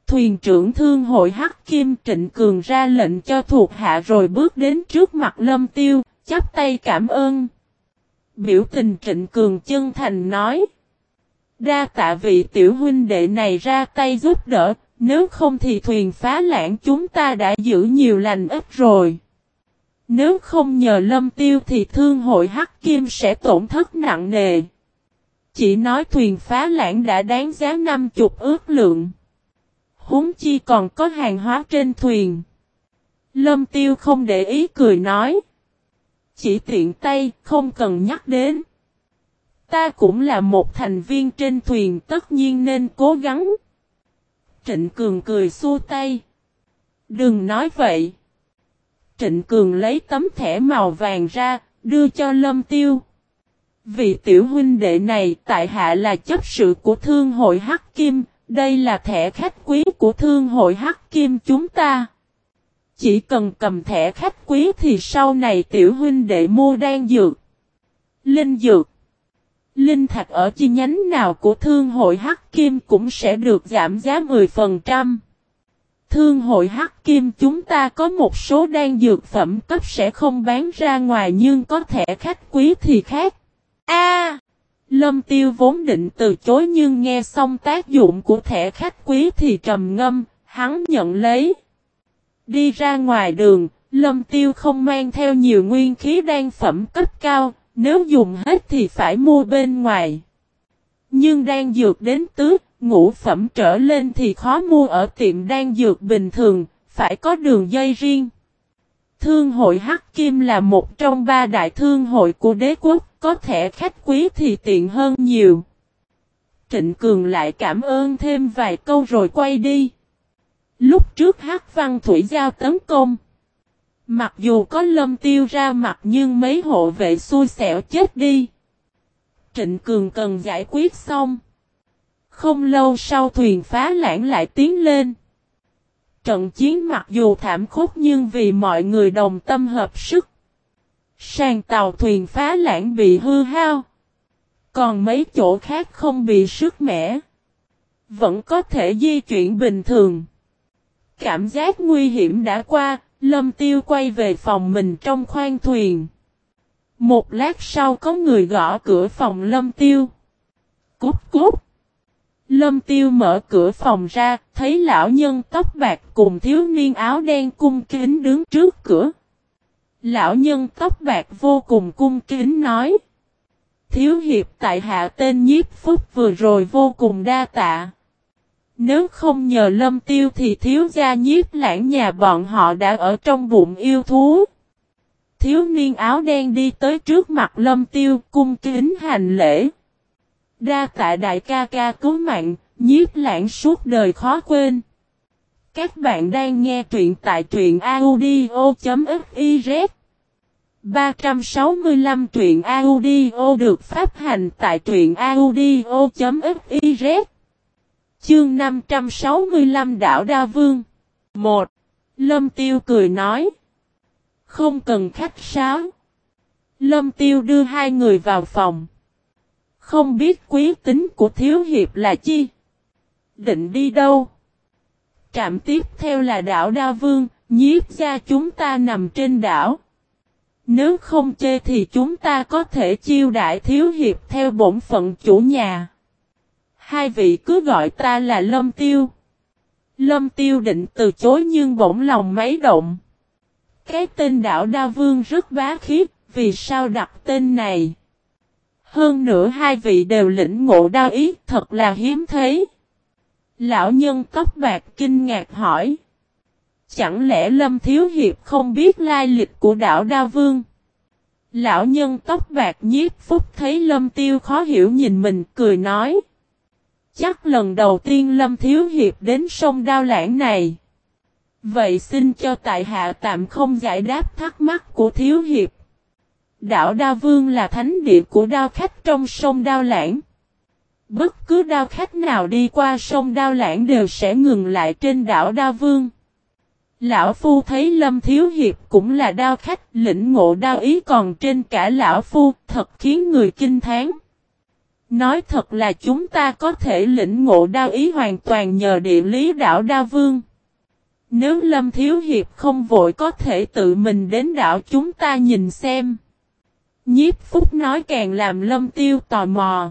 Thuyền trưởng thương hội Hắc Kim Trịnh Cường ra lệnh cho thuộc hạ rồi bước đến trước mặt lâm tiêu, chắp tay cảm ơn. Biểu tình Trịnh Cường chân thành nói. Đa tạ vị tiểu huynh đệ này ra tay giúp đỡ, nếu không thì thuyền phá lãng chúng ta đã giữ nhiều lành ít rồi. Nếu không nhờ lâm tiêu thì thương hội Hắc Kim sẽ tổn thất nặng nề. Chỉ nói thuyền phá lãng đã đáng giá năm chục ước lượng. Húng chi còn có hàng hóa trên thuyền. Lâm tiêu không để ý cười nói. Chỉ tiện tay, không cần nhắc đến. Ta cũng là một thành viên trên thuyền tất nhiên nên cố gắng. Trịnh Cường cười xua tay. Đừng nói vậy. Trịnh Cường lấy tấm thẻ màu vàng ra, đưa cho Lâm Tiêu. Vị tiểu huynh đệ này tại hạ là chấp sự của thương hội Hắc Kim, đây là thẻ khách quý của thương hội Hắc Kim chúng ta. Chỉ cần cầm thẻ khách quý thì sau này tiểu huynh đệ mua đan dược. Linh dược. Linh thạch ở chi nhánh nào của thương hội Hắc Kim cũng sẽ được giảm giá 10%. Thương hội Hắc Kim chúng ta có một số đan dược phẩm cấp sẽ không bán ra ngoài nhưng có thẻ khách quý thì khác. A Lâm Tiêu vốn định từ chối nhưng nghe xong tác dụng của thẻ khách quý thì trầm ngâm, hắn nhận lấy. Đi ra ngoài đường, Lâm Tiêu không mang theo nhiều nguyên khí đan phẩm cấp cao, nếu dùng hết thì phải mua bên ngoài. Nhưng đan dược đến tứ, ngũ phẩm trở lên thì khó mua ở tiệm đan dược bình thường, phải có đường dây riêng. Thương hội Hắc Kim là một trong ba đại thương hội của đế quốc, có thẻ khách quý thì tiện hơn nhiều. Trịnh Cường lại cảm ơn thêm vài câu rồi quay đi. Lúc trước Hắc Văn Thủy Giao tấn công. Mặc dù có lâm tiêu ra mặt nhưng mấy hộ vệ xui xẻo chết đi. Trịnh Cường cần giải quyết xong. Không lâu sau thuyền phá lãng lại tiến lên. Trận chiến mặc dù thảm khốc nhưng vì mọi người đồng tâm hợp sức. Sàn tàu thuyền phá lãng bị hư hao. Còn mấy chỗ khác không bị sức mẻ. Vẫn có thể di chuyển bình thường. Cảm giác nguy hiểm đã qua, Lâm Tiêu quay về phòng mình trong khoang thuyền. Một lát sau có người gõ cửa phòng Lâm Tiêu. Cút cút. Lâm Tiêu mở cửa phòng ra, thấy lão nhân tóc bạc cùng thiếu niên áo đen cung kính đứng trước cửa. Lão nhân tóc bạc vô cùng cung kính nói. Thiếu hiệp tại hạ tên nhiếp phúc vừa rồi vô cùng đa tạ. Nếu không nhờ lâm tiêu thì thiếu gia nhiếp lãng nhà bọn họ đã ở trong bụng yêu thú. Thiếu niên áo đen đi tới trước mặt lâm tiêu cung kính hành lễ. Đa tạ đại ca ca cứu mạng, nhiếp lãng suốt đời khó quên. Các bạn đang nghe truyện tại truyện audio.fiz 365 truyện audio được phát hành tại truyện audio.fiz Chương 565 Đảo Đa Vương. 1. Lâm Tiêu cười nói. Không cần khách sáo. Lâm Tiêu đưa hai người vào phòng. Không biết quý tính của Thiếu Hiệp là chi Định đi đâu Trạm tiếp theo là đảo Đa Vương Nhiếp ra chúng ta nằm trên đảo Nếu không chê thì chúng ta có thể chiêu đại Thiếu Hiệp theo bổn phận chủ nhà Hai vị cứ gọi ta là Lâm Tiêu. Lâm Tiêu định từ chối nhưng bỗng lòng mấy động. Cái tên đảo Đa Vương rất bá khiếp, vì sao đặt tên này? Hơn nữa hai vị đều lĩnh ngộ đao ý, thật là hiếm thấy. Lão nhân tóc bạc kinh ngạc hỏi. Chẳng lẽ Lâm Thiếu Hiệp không biết lai lịch của đảo Đa Vương? Lão nhân tóc bạc nhiếp phúc thấy Lâm Tiêu khó hiểu nhìn mình cười nói. Chắc lần đầu tiên Lâm Thiếu Hiệp đến sông Đao Lãng này. Vậy xin cho tại hạ tạm không giải đáp thắc mắc của Thiếu Hiệp. Đảo Đao Vương là thánh địa của đao khách trong sông Đao Lãng. Bất cứ đao khách nào đi qua sông Đao Lãng đều sẽ ngừng lại trên đảo Đao Vương. Lão Phu thấy Lâm Thiếu Hiệp cũng là đao khách, lĩnh ngộ đao ý còn trên cả Lão Phu, thật khiến người kinh thán. Nói thật là chúng ta có thể lĩnh ngộ đao ý hoàn toàn nhờ địa lý đảo Đa Vương. Nếu Lâm Thiếu Hiệp không vội có thể tự mình đến đảo chúng ta nhìn xem. Nhiếp Phúc nói càng làm Lâm Tiêu tò mò.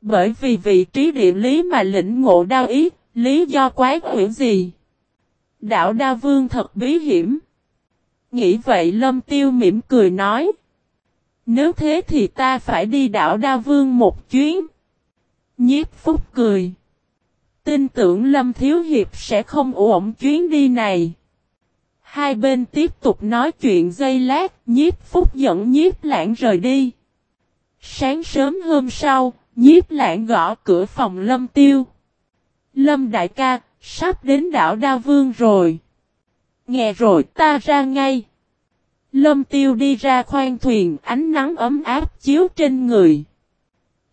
Bởi vì vị trí địa lý mà lĩnh ngộ đao ý, lý do quái quỷ gì? Đảo Đa Vương thật bí hiểm. Nghĩ vậy Lâm Tiêu mỉm cười nói. Nếu thế thì ta phải đi đảo Đa Vương một chuyến. Nhiếp Phúc cười. Tin tưởng Lâm Thiếu Hiệp sẽ không ổn chuyến đi này. Hai bên tiếp tục nói chuyện dây lát, nhiếp Phúc dẫn nhiếp lãng rời đi. Sáng sớm hôm sau, nhiếp lãng gõ cửa phòng Lâm Tiêu. Lâm đại ca, sắp đến đảo Đa Vương rồi. Nghe rồi ta ra ngay. Lâm tiêu đi ra khoang thuyền ánh nắng ấm áp chiếu trên người.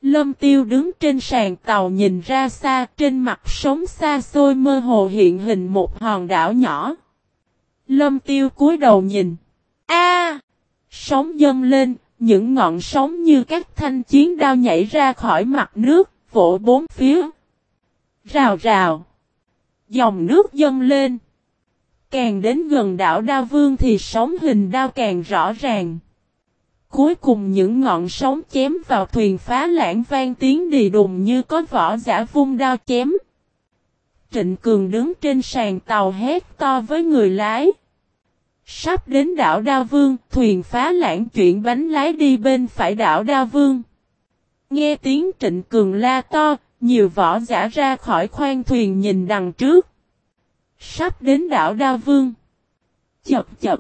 Lâm tiêu đứng trên sàn tàu nhìn ra xa trên mặt sóng xa xôi mơ hồ hiện hình một hòn đảo nhỏ. Lâm tiêu cúi đầu nhìn. A! sóng dâng lên, những ngọn sóng như các thanh chiến đao nhảy ra khỏi mặt nước, vỗ bốn phía. Rào rào. Dòng nước dâng lên. Càng đến gần đảo Đa Vương thì sóng hình đao càng rõ ràng. Cuối cùng những ngọn sóng chém vào thuyền phá lãng vang tiếng đì đùng như có vỏ giả vung đao chém. Trịnh Cường đứng trên sàn tàu hét to với người lái. Sắp đến đảo Đa Vương, thuyền phá lãng chuyển bánh lái đi bên phải đảo Đa Vương. Nghe tiếng Trịnh Cường la to, nhiều võ giả ra khỏi khoang thuyền nhìn đằng trước. Sắp đến đảo đa Vương. Chập chập.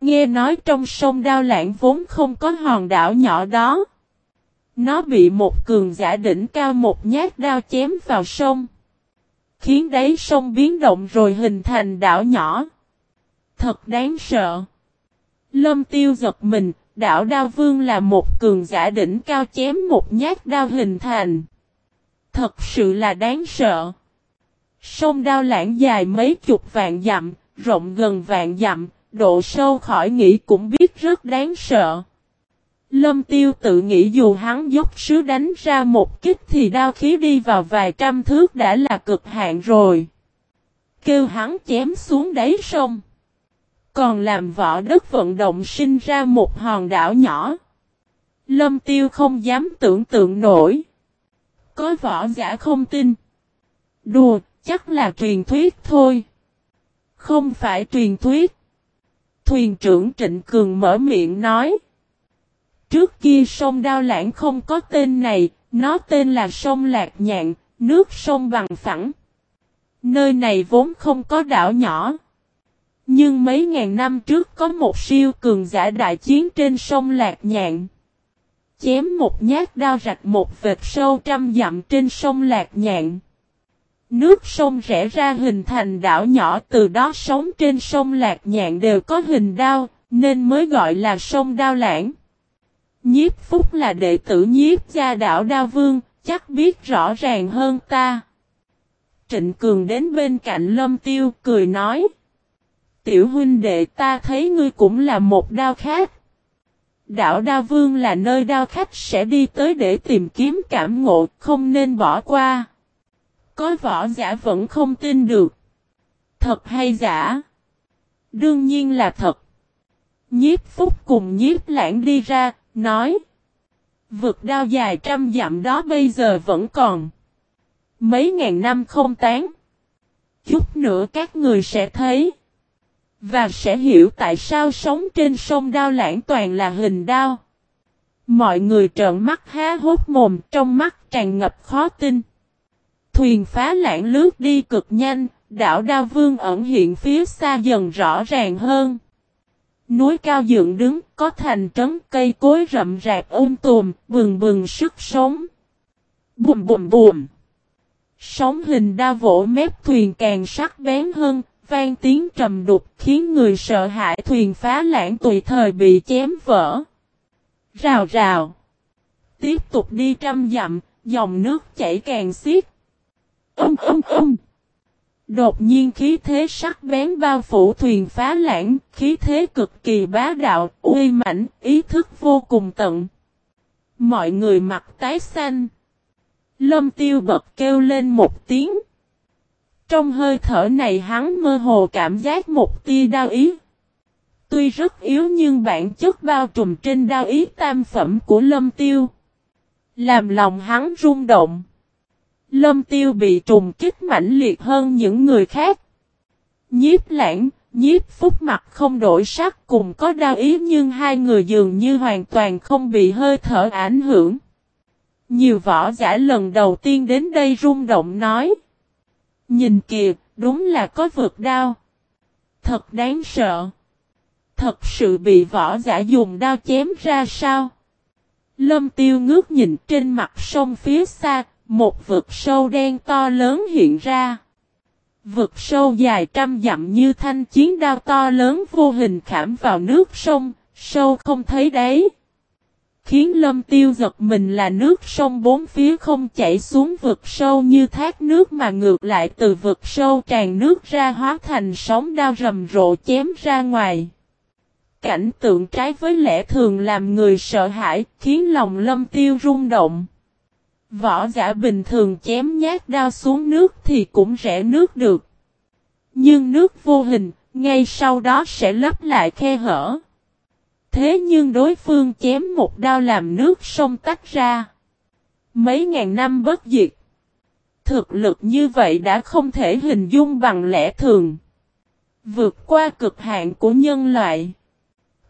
Nghe nói trong sông Đao Lãng vốn không có hòn đảo nhỏ đó. Nó bị một cường giả đỉnh cao một nhát đao chém vào sông. Khiến đáy sông biến động rồi hình thành đảo nhỏ. Thật đáng sợ. Lâm tiêu giật mình, đảo Đao Vương là một cường giả đỉnh cao chém một nhát đao hình thành. Thật sự là đáng sợ. Sông Đao Lãng dài mấy chục vạn dặm, rộng gần vạn dặm, độ sâu khỏi nghĩ cũng biết rất đáng sợ. Lâm Tiêu tự nghĩ dù hắn dốc sứ đánh ra một kích thì đao khí đi vào vài trăm thước đã là cực hạn rồi. Kêu hắn chém xuống đáy sông. Còn làm vỏ đất vận động sinh ra một hòn đảo nhỏ. Lâm Tiêu không dám tưởng tượng nổi. Có võ giả không tin. Đùa, chắc là truyền thuyết thôi. Không phải truyền thuyết. Thuyền trưởng Trịnh Cường mở miệng nói. Trước kia sông Đao Lãng không có tên này, nó tên là sông Lạc Nhạn, nước sông bằng phẳng. Nơi này vốn không có đảo nhỏ. Nhưng mấy ngàn năm trước có một siêu cường giả đại chiến trên sông Lạc Nhạn. Chém một nhát đao rạch một vệt sâu trăm dặm trên sông Lạc Nhạn. Nước sông rẽ ra hình thành đảo nhỏ từ đó sống trên sông Lạc Nhạn đều có hình đao, nên mới gọi là sông Đao Lãng. Nhiếp Phúc là đệ tử nhiếp gia đảo Đao Vương, chắc biết rõ ràng hơn ta. Trịnh Cường đến bên cạnh Lâm Tiêu cười nói. Tiểu huynh đệ ta thấy ngươi cũng là một đao khác. Đảo Đao Vương là nơi đao khách sẽ đi tới để tìm kiếm cảm ngộ, không nên bỏ qua. Có võ giả vẫn không tin được. Thật hay giả? Đương nhiên là thật. Nhiếp Phúc cùng nhiếp lãng đi ra, nói. Vực đao dài trăm dặm đó bây giờ vẫn còn. Mấy ngàn năm không tán. Chút nữa các người sẽ thấy. Và sẽ hiểu tại sao sống trên sông đao lãng toàn là hình đao. Mọi người trợn mắt há hốt mồm trong mắt tràn ngập khó tin. Thuyền phá lãng lướt đi cực nhanh, đảo đao vương ẩn hiện phía xa dần rõ ràng hơn. Núi cao dựng đứng, có thành trấn cây cối rậm rạp ôm tùm, bừng bừng sức sống. Bùm bùm bùm. Sóng hình đa vỗ mép thuyền càng sắc bén hơn, vang tiếng trầm đục khiến người sợ hãi thuyền phá lãng tùy thời bị chém vỡ. Rào rào. Tiếp tục đi trăm dặm, dòng nước chảy càng xiết. Âm âm âm. Đột nhiên khí thế sắc bén bao phủ thuyền phá lãng, khí thế cực kỳ bá đạo, uy mãnh, ý thức vô cùng tận. Mọi người mặt tái xanh. Lâm tiêu bật kêu lên một tiếng. Trong hơi thở này hắn mơ hồ cảm giác một tia đau ý. Tuy rất yếu nhưng bản chất bao trùm trên đau ý tam phẩm của lâm tiêu. Làm lòng hắn rung động. Lâm tiêu bị trùng kích mãnh liệt hơn những người khác. Nhiếp lãng, nhiếp phúc mặt không đổi sắc cùng có đau ý nhưng hai người dường như hoàn toàn không bị hơi thở ảnh hưởng. Nhiều võ giả lần đầu tiên đến đây rung động nói. Nhìn kìa, đúng là có vượt đao. Thật đáng sợ. Thật sự bị võ giả dùng đao chém ra sao? Lâm tiêu ngước nhìn trên mặt sông phía xa, một vực sâu đen to lớn hiện ra. Vực sâu dài trăm dặm như thanh chiến đao to lớn vô hình khảm vào nước sông, sâu không thấy đấy. Khiến lâm tiêu giật mình là nước sông bốn phía không chảy xuống vực sâu như thác nước mà ngược lại từ vực sâu tràn nước ra hóa thành sóng đao rầm rộ chém ra ngoài. Cảnh tượng trái với lẽ thường làm người sợ hãi, khiến lòng lâm tiêu rung động. Võ giả bình thường chém nhát đao xuống nước thì cũng rẽ nước được. Nhưng nước vô hình, ngay sau đó sẽ lấp lại khe hở. Thế nhưng đối phương chém một đao làm nước sông tách ra. Mấy ngàn năm bất diệt. Thực lực như vậy đã không thể hình dung bằng lẽ thường. Vượt qua cực hạn của nhân loại.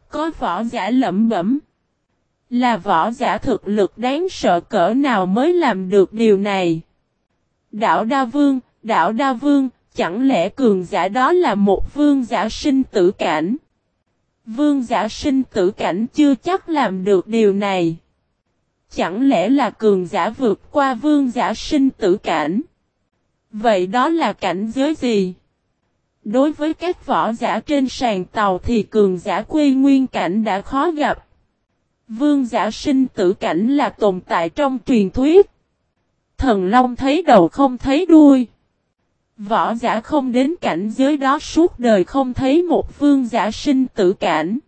Có võ giả lẩm bẩm. Là võ giả thực lực đáng sợ cỡ nào mới làm được điều này. Đảo Đa Vương, đảo Đa Vương, chẳng lẽ cường giả đó là một vương giả sinh tử cảnh? Vương giả sinh tử cảnh chưa chắc làm được điều này. Chẳng lẽ là cường giả vượt qua vương giả sinh tử cảnh? Vậy đó là cảnh giới gì? Đối với các võ giả trên sàn tàu thì cường giả quy nguyên cảnh đã khó gặp. Vương giả sinh tử cảnh là tồn tại trong truyền thuyết. Thần Long thấy đầu không thấy đuôi. Võ giả không đến cảnh giới đó suốt đời không thấy một vương giả sinh tử cảnh.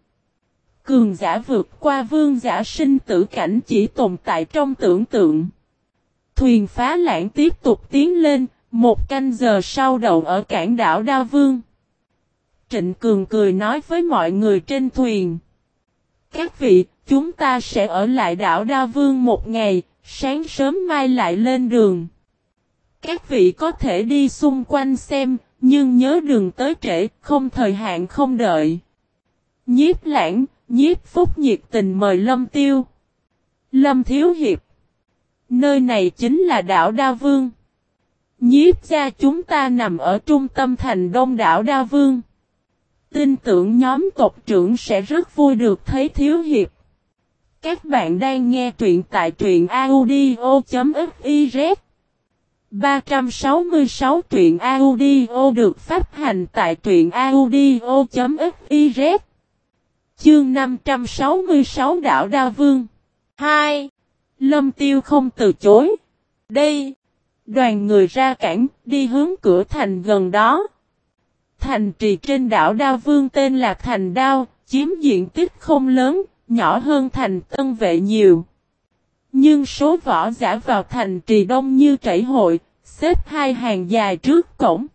Cường giả vượt qua vương giả sinh tử cảnh chỉ tồn tại trong tưởng tượng. Thuyền phá lãng tiếp tục tiến lên, một canh giờ sau đầu ở cảng đảo Đa Vương. Trịnh Cường cười nói với mọi người trên thuyền. Các vị, chúng ta sẽ ở lại đảo Đa Vương một ngày, sáng sớm mai lại lên đường. Các vị có thể đi xung quanh xem, nhưng nhớ đừng tới trễ, không thời hạn không đợi. Nhiếp lãng, nhiếp phúc nhiệt tình mời Lâm Tiêu. Lâm Thiếu Hiệp. Nơi này chính là đảo Đa Vương. Nhiếp gia chúng ta nằm ở trung tâm thành đông đảo Đa Vương. Tin tưởng nhóm tộc trưởng sẽ rất vui được thấy Thiếu Hiệp. Các bạn đang nghe truyện tại truyện audio.fif 366 truyện audio được phát hành tại truyện audio.fiz Chương 566 Đảo Đa Vương 2. Lâm Tiêu không từ chối. Đây. Đoàn người ra cảng, đi hướng cửa thành gần đó. Thành trì trên đảo đa Vương tên là Thành Đao, chiếm diện tích không lớn, nhỏ hơn thành Tân Vệ nhiều. Nhưng số võ giả vào thành trì đông như chảy hội, xếp hai hàng dài trước cổng.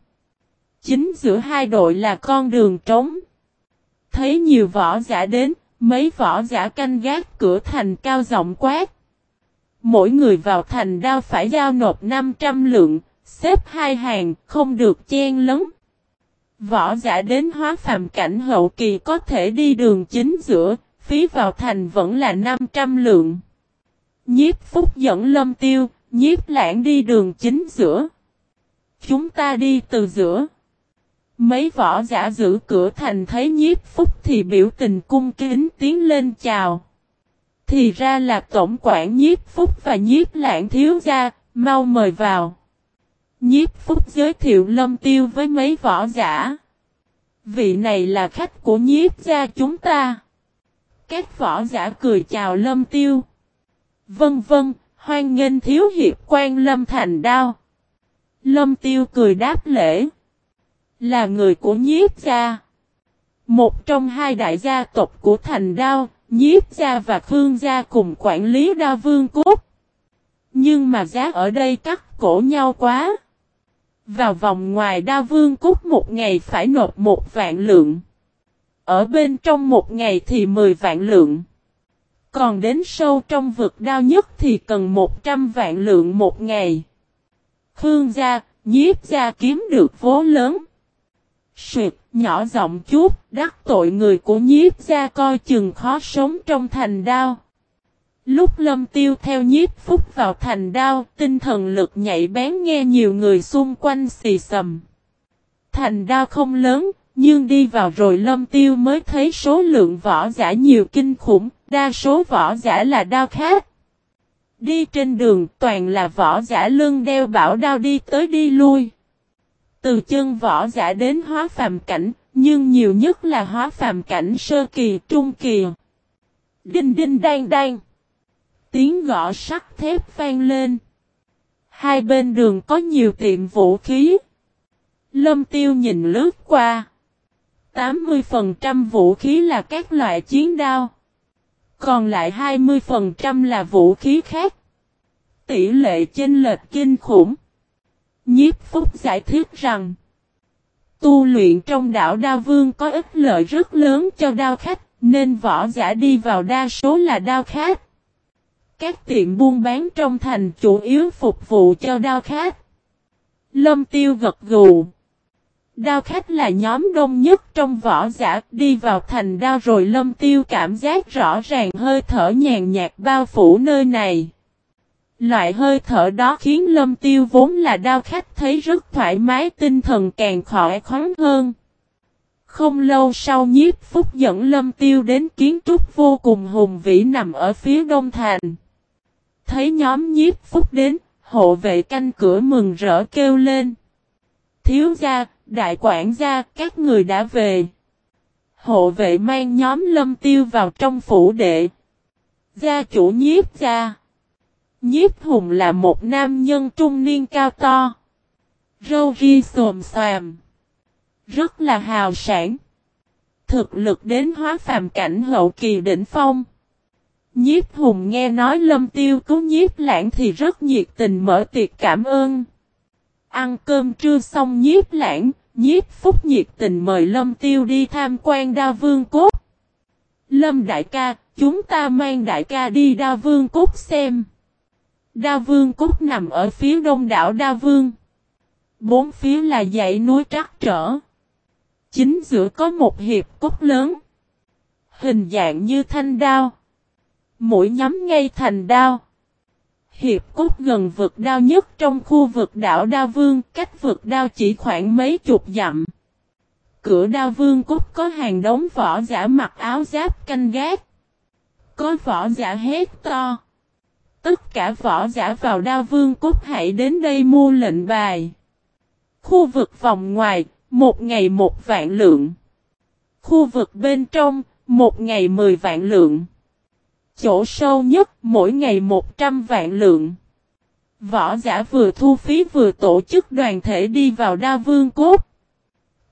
Chính giữa hai đội là con đường trống. Thấy nhiều võ giả đến, mấy võ giả canh gác cửa thành cao giọng quát. Mỗi người vào thành đao phải giao nộp 500 lượng, xếp hai hàng, không được chen lấn. Võ giả đến hóa phàm cảnh hậu kỳ có thể đi đường chính giữa, phí vào thành vẫn là 500 lượng. Nhiếp phúc dẫn lâm tiêu, nhiếp lãng đi đường chính giữa. Chúng ta đi từ giữa. Mấy võ giả giữ cửa thành thấy nhiếp phúc thì biểu tình cung kính tiến lên chào. Thì ra là tổng quản nhiếp phúc và nhiếp lãng thiếu gia, mau mời vào. Nhiếp phúc giới thiệu lâm tiêu với mấy võ giả. Vị này là khách của nhiếp gia chúng ta. Các võ giả cười chào lâm tiêu. Vân vân, hoan nghênh thiếu hiệp quan lâm thành đao. Lâm tiêu cười đáp lễ. Là người của nhiếp gia. Một trong hai đại gia tộc của thành đao, nhiếp gia và khương gia cùng quản lý đao vương cốt. Nhưng mà giá ở đây cắt cổ nhau quá. Vào vòng ngoài đao vương cốt một ngày phải nộp một vạn lượng. Ở bên trong một ngày thì mười vạn lượng. Còn đến sâu trong vực đao nhất thì cần một trăm vạn lượng một ngày. Khương gia, nhiếp gia kiếm được vố lớn. Suyệt, nhỏ giọng chút, đắc tội người của nhiếp gia coi chừng khó sống trong thành đao. Lúc lâm tiêu theo nhiếp phúc vào thành đao, tinh thần lực nhạy bén nghe nhiều người xung quanh xì sầm. Thành đao không lớn, nhưng đi vào rồi lâm tiêu mới thấy số lượng võ giả nhiều kinh khủng, đa số võ giả là đao khác. Đi trên đường toàn là võ giả lưng đeo bảo đao đi tới đi lui. Từ chân võ giả đến hóa phàm cảnh, nhưng nhiều nhất là hóa phàm cảnh sơ kỳ, trung kỳ. Đinh đinh đang đang. Tiếng gõ sắt thép vang lên. Hai bên đường có nhiều tiệm vũ khí. Lâm tiêu nhìn lướt qua. 80% vũ khí là các loại chiến đao. Còn lại 20% là vũ khí khác. Tỷ lệ chênh lệch kinh khủng. Nhiếp Phúc giải thích rằng, tu luyện trong đảo Đao Vương có ích lợi rất lớn cho đao khách, nên võ giả đi vào đa số là đao khách. Các tiệm buôn bán trong thành chủ yếu phục vụ cho đao khách. Lâm Tiêu gật gù. Đao khách là nhóm đông nhất trong võ giả đi vào thành đao rồi lâm tiêu cảm giác rõ ràng hơi thở nhàn nhạt bao phủ nơi này. Loại hơi thở đó khiến lâm tiêu vốn là đao khách thấy rất thoải mái tinh thần càng khỏi khoắn hơn. Không lâu sau nhiếp phúc dẫn lâm tiêu đến kiến trúc vô cùng hùng vĩ nằm ở phía đông thành. Thấy nhóm nhiếp phúc đến, hộ vệ canh cửa mừng rỡ kêu lên. Thiếu gia, đại quản gia, các người đã về. Hộ vệ mang nhóm lâm tiêu vào trong phủ đệ. Gia chủ nhiếp gia. Nhiếp hùng là một nam nhân trung niên cao to. Râu ri xồm xoàm. Rất là hào sản. Thực lực đến hóa phàm cảnh hậu kỳ đỉnh phong. Nhiếp hùng nghe nói lâm tiêu cứu nhiếp lãng thì rất nhiệt tình mở tiệc cảm ơn. Ăn cơm trưa xong nhiếp lãng, nhiếp phúc nhiệt tình mời lâm tiêu đi tham quan đa vương cốt. Lâm đại ca, chúng ta mang đại ca đi đa vương cốt xem. Đa Vương cốt nằm ở phía đông đảo Đa Vương. Bốn phía là dãy núi trắc trở. Chính giữa có một hiệp cốt lớn. Hình dạng như thanh đao. Mũi nhắm ngay thành đao. Hiệp cốt gần vực đao nhất trong khu vực đảo Đao Vương, cách vực đao chỉ khoảng mấy chục dặm. Cửa Đao Vương cốt có hàng đống võ giả mặc áo giáp canh gác. Có võ giả hét to. Tất cả võ giả vào Đao Vương cốt hãy đến đây mua lệnh bài. Khu vực vòng ngoài, một ngày một vạn lượng. Khu vực bên trong, một ngày mười vạn lượng. Chỗ sâu nhất, mỗi ngày một trăm vạn lượng. Võ giả vừa thu phí vừa tổ chức đoàn thể đi vào đa vương cốt.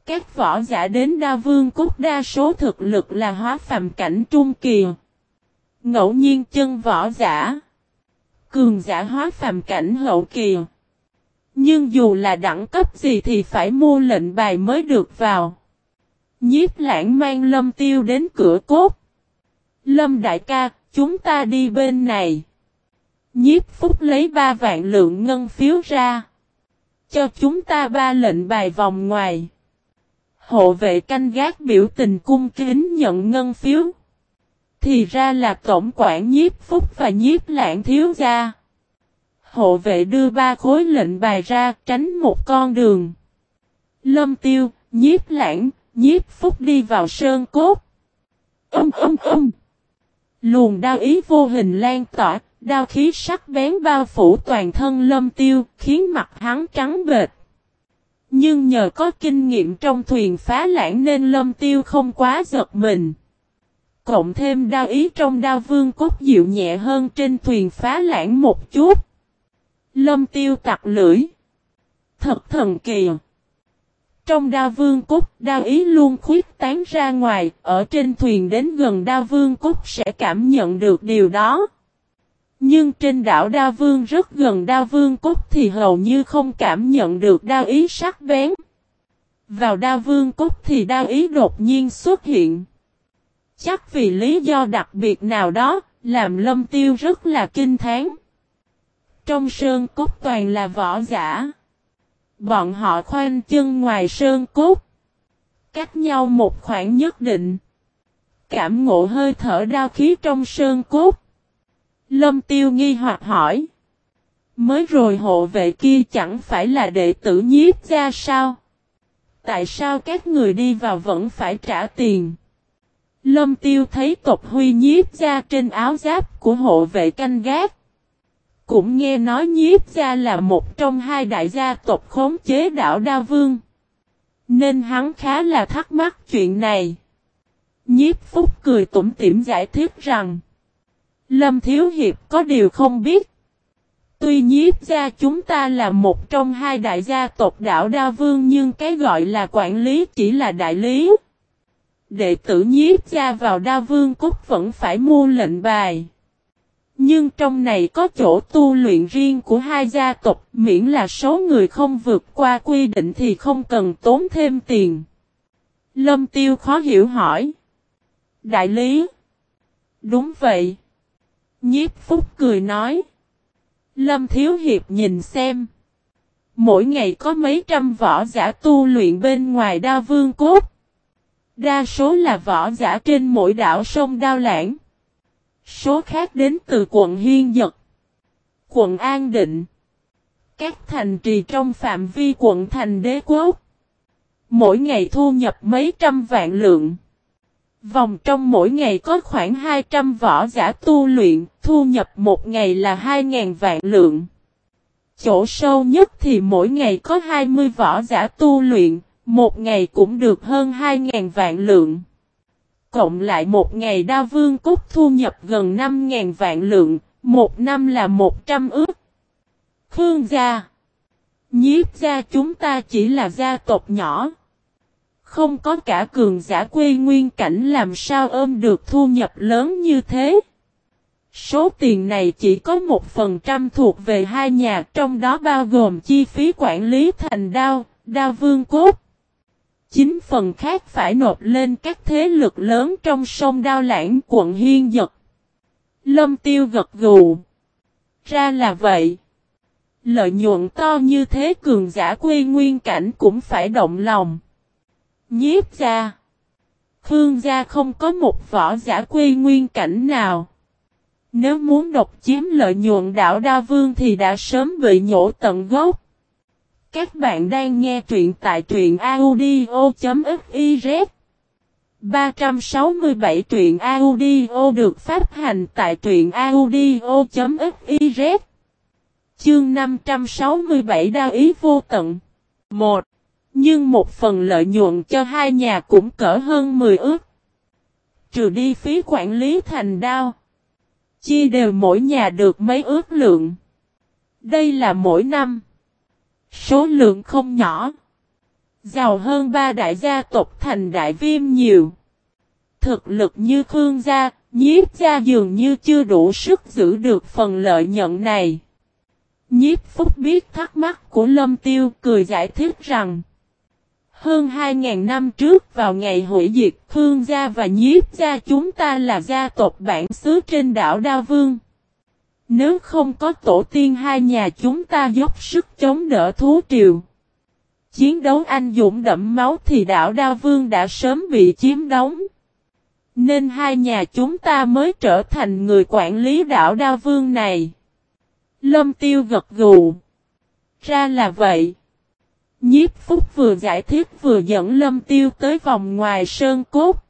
Các võ giả đến đa vương cốt đa số thực lực là hóa phàm cảnh trung kỳ. Ngẫu nhiên chân võ giả. Cường giả hóa phàm cảnh hậu kỳ. Nhưng dù là đẳng cấp gì thì phải mua lệnh bài mới được vào. Nhiếp lãng mang lâm tiêu đến cửa cốt. Lâm đại ca, chúng ta đi bên này. Nhiếp phúc lấy ba vạn lượng ngân phiếu ra. Cho chúng ta ba lệnh bài vòng ngoài. Hộ vệ canh gác biểu tình cung kính nhận ngân phiếu. Thì ra là tổng quản nhiếp phúc và nhiếp lãng thiếu gia. Hộ vệ đưa ba khối lệnh bài ra tránh một con đường. Lâm tiêu, nhiếp lãng, nhiếp phúc đi vào sơn cốt. Âm âm âm. Luồng đao ý vô hình lan tỏa, đao khí sắc bén bao phủ toàn thân lâm tiêu, khiến mặt hắn trắng bệt. Nhưng nhờ có kinh nghiệm trong thuyền phá lãng nên lâm tiêu không quá giật mình. Cộng thêm đao ý trong đao vương cốt dịu nhẹ hơn trên thuyền phá lãng một chút. Lâm tiêu tặc lưỡi. Thật thần kỳ. Trong đa vương cốt, đa ý luôn khuyết tán ra ngoài, ở trên thuyền đến gần đa vương cốt sẽ cảm nhận được điều đó. Nhưng trên đảo đa vương rất gần đa vương cốt thì hầu như không cảm nhận được đa ý sắc bén. Vào đa vương cốt thì đa ý đột nhiên xuất hiện. Chắc vì lý do đặc biệt nào đó, làm lâm tiêu rất là kinh thán. Trong sơn cốt toàn là võ giả. Bọn họ khoanh chân ngoài sơn cốt. Cách nhau một khoảng nhất định. Cảm ngộ hơi thở đao khí trong sơn cốt. Lâm tiêu nghi hoặc hỏi. Mới rồi hộ vệ kia chẳng phải là đệ tử nhiếp ra sao? Tại sao các người đi vào vẫn phải trả tiền? Lâm tiêu thấy tộc huy nhiếp ra trên áo giáp của hộ vệ canh gác. Cũng nghe nói nhiếp gia là một trong hai đại gia tộc khống chế đảo Đa Vương. Nên hắn khá là thắc mắc chuyện này. Nhiếp Phúc cười tủm tỉm giải thích rằng. Lâm Thiếu Hiệp có điều không biết. Tuy nhiếp gia chúng ta là một trong hai đại gia tộc đảo Đa Vương nhưng cái gọi là quản lý chỉ là đại lý. Đệ tử nhiếp gia vào Đa Vương Cúc vẫn phải mua lệnh bài. Nhưng trong này có chỗ tu luyện riêng của hai gia tộc, miễn là số người không vượt qua quy định thì không cần tốn thêm tiền. Lâm Tiêu khó hiểu hỏi. Đại lý. Đúng vậy. Nhiếp Phúc cười nói. Lâm Thiếu Hiệp nhìn xem. Mỗi ngày có mấy trăm võ giả tu luyện bên ngoài đa vương cốt. Đa số là võ giả trên mỗi đảo sông Đao Lãng. Số khác đến từ quận Hiên Dật, quận An Định, các thành trì trong phạm vi quận thành đế quốc. Mỗi ngày thu nhập mấy trăm vạn lượng. Vòng trong mỗi ngày có khoảng 200 võ giả tu luyện, thu nhập một ngày là 2.000 vạn lượng. Chỗ sâu nhất thì mỗi ngày có 20 võ giả tu luyện, một ngày cũng được hơn 2.000 vạn lượng. Cộng lại một ngày đa vương cúc thu nhập gần 5.000 vạn lượng, một năm là 100 ước. Khương gia Nhiếp gia chúng ta chỉ là gia tộc nhỏ. Không có cả cường giả quê nguyên cảnh làm sao ôm được thu nhập lớn như thế. Số tiền này chỉ có một phần trăm thuộc về hai nhà trong đó bao gồm chi phí quản lý thành đao, đao vương cốt. Chính phần khác phải nộp lên các thế lực lớn trong sông Đao Lãng, quận Hiên Dật. Lâm Tiêu gật gù. Ra là vậy. Lợi nhuận to như thế, cường giả quy nguyên cảnh cũng phải động lòng. Nhiếp ra. Khương gia không có một võ giả quy nguyên cảnh nào. Nếu muốn độc chiếm lợi nhuận đảo Đa Vương thì đã sớm bị nhổ tận gốc. Các bạn đang nghe truyện tại truyện audio.fiz 367 truyện audio được phát hành tại truyện audio.fiz Chương 567 đa ý vô tận 1. Nhưng một phần lợi nhuận cho hai nhà cũng cỡ hơn 10 ước. Trừ đi phí quản lý thành đao. Chia đều mỗi nhà được mấy ước lượng. Đây là mỗi năm. Số lượng không nhỏ. Giàu hơn ba đại gia tộc thành đại viêm nhiều. Thực lực như Khương gia, nhiếp gia dường như chưa đủ sức giữ được phần lợi nhận này. Nhiếp Phúc biết thắc mắc của Lâm Tiêu cười giải thích rằng Hơn 2.000 năm trước vào ngày hủy diệt Khương gia và nhiếp gia chúng ta là gia tộc bản xứ trên đảo Đa Vương. Nếu không có tổ tiên hai nhà chúng ta dốc sức chống đỡ thú triều. Chiến đấu anh dũng đậm máu thì đảo Đa Vương đã sớm bị chiếm đóng. Nên hai nhà chúng ta mới trở thành người quản lý đảo Đa Vương này. Lâm Tiêu gật gù. Ra là vậy. Nhiếp Phúc vừa giải thích vừa dẫn Lâm Tiêu tới vòng ngoài sơn cốt.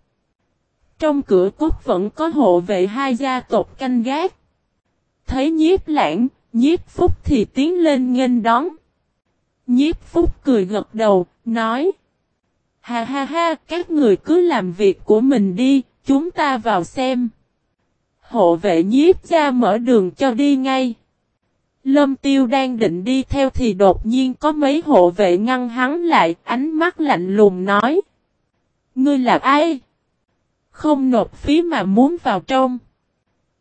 Trong cửa cốt vẫn có hộ vệ hai gia tộc canh gác. Thấy nhiếp lãng, nhiếp Phúc thì tiến lên nghênh đón. Nhiếp Phúc cười gật đầu, nói. Ha ha ha, các người cứ làm việc của mình đi, chúng ta vào xem. Hộ vệ nhiếp ra mở đường cho đi ngay. Lâm tiêu đang định đi theo thì đột nhiên có mấy hộ vệ ngăn hắn lại, ánh mắt lạnh lùng nói. Ngươi là ai? Không nộp phí mà muốn vào trong.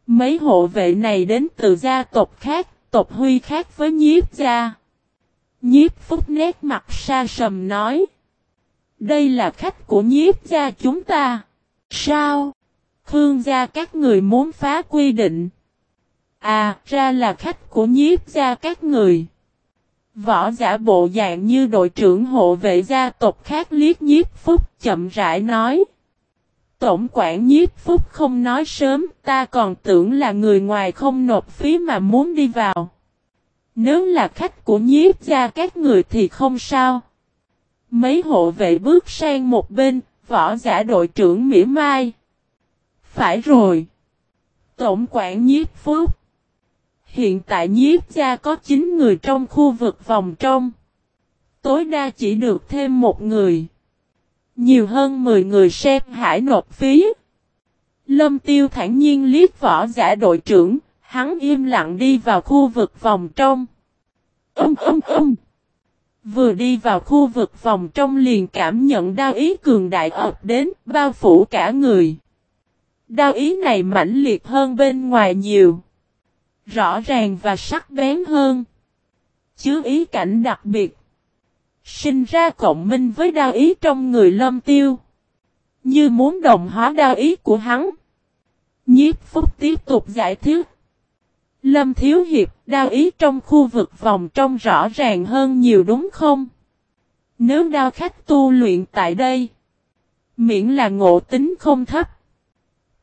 Mấy hộ vệ này đến từ gia tộc khác, tộc huy khác với nhiếp gia. Nhiếp phúc nét mặt xa sầm nói. Đây là khách của nhiếp gia chúng ta. Sao? Khương gia các người muốn phá quy định. À, ra là khách của nhiếp gia các người. Võ giả bộ dạng như đội trưởng hộ vệ gia tộc khác liếc nhiếp phúc chậm rãi nói. Tổng quản nhiếp phúc không nói sớm, ta còn tưởng là người ngoài không nộp phí mà muốn đi vào. Nếu là khách của nhiếp gia các người thì không sao. Mấy hộ vệ bước sang một bên, võ giả đội trưởng mỉa mai. Phải rồi. Tổng quản nhiếp phúc. Hiện tại nhiếp gia có 9 người trong khu vực vòng trong. Tối đa chỉ được thêm một người. Nhiều hơn 10 người xem hải nộp phí. Lâm tiêu thản nhiên liếc võ giả đội trưởng, hắn im lặng đi vào khu vực vòng trong. Âm âm âm. Vừa đi vào khu vực vòng trong liền cảm nhận đau ý cường đại ập đến, bao phủ cả người. Đau ý này mãnh liệt hơn bên ngoài nhiều. Rõ ràng và sắc bén hơn. Chứa ý cảnh đặc biệt. Sinh ra cộng minh với đao ý trong người lâm tiêu. Như muốn đồng hóa đao ý của hắn. Nhiếp Phúc tiếp tục giải thích. Lâm Thiếu Hiệp, đao ý trong khu vực vòng trong rõ ràng hơn nhiều đúng không? Nếu đao khách tu luyện tại đây, miễn là ngộ tính không thấp.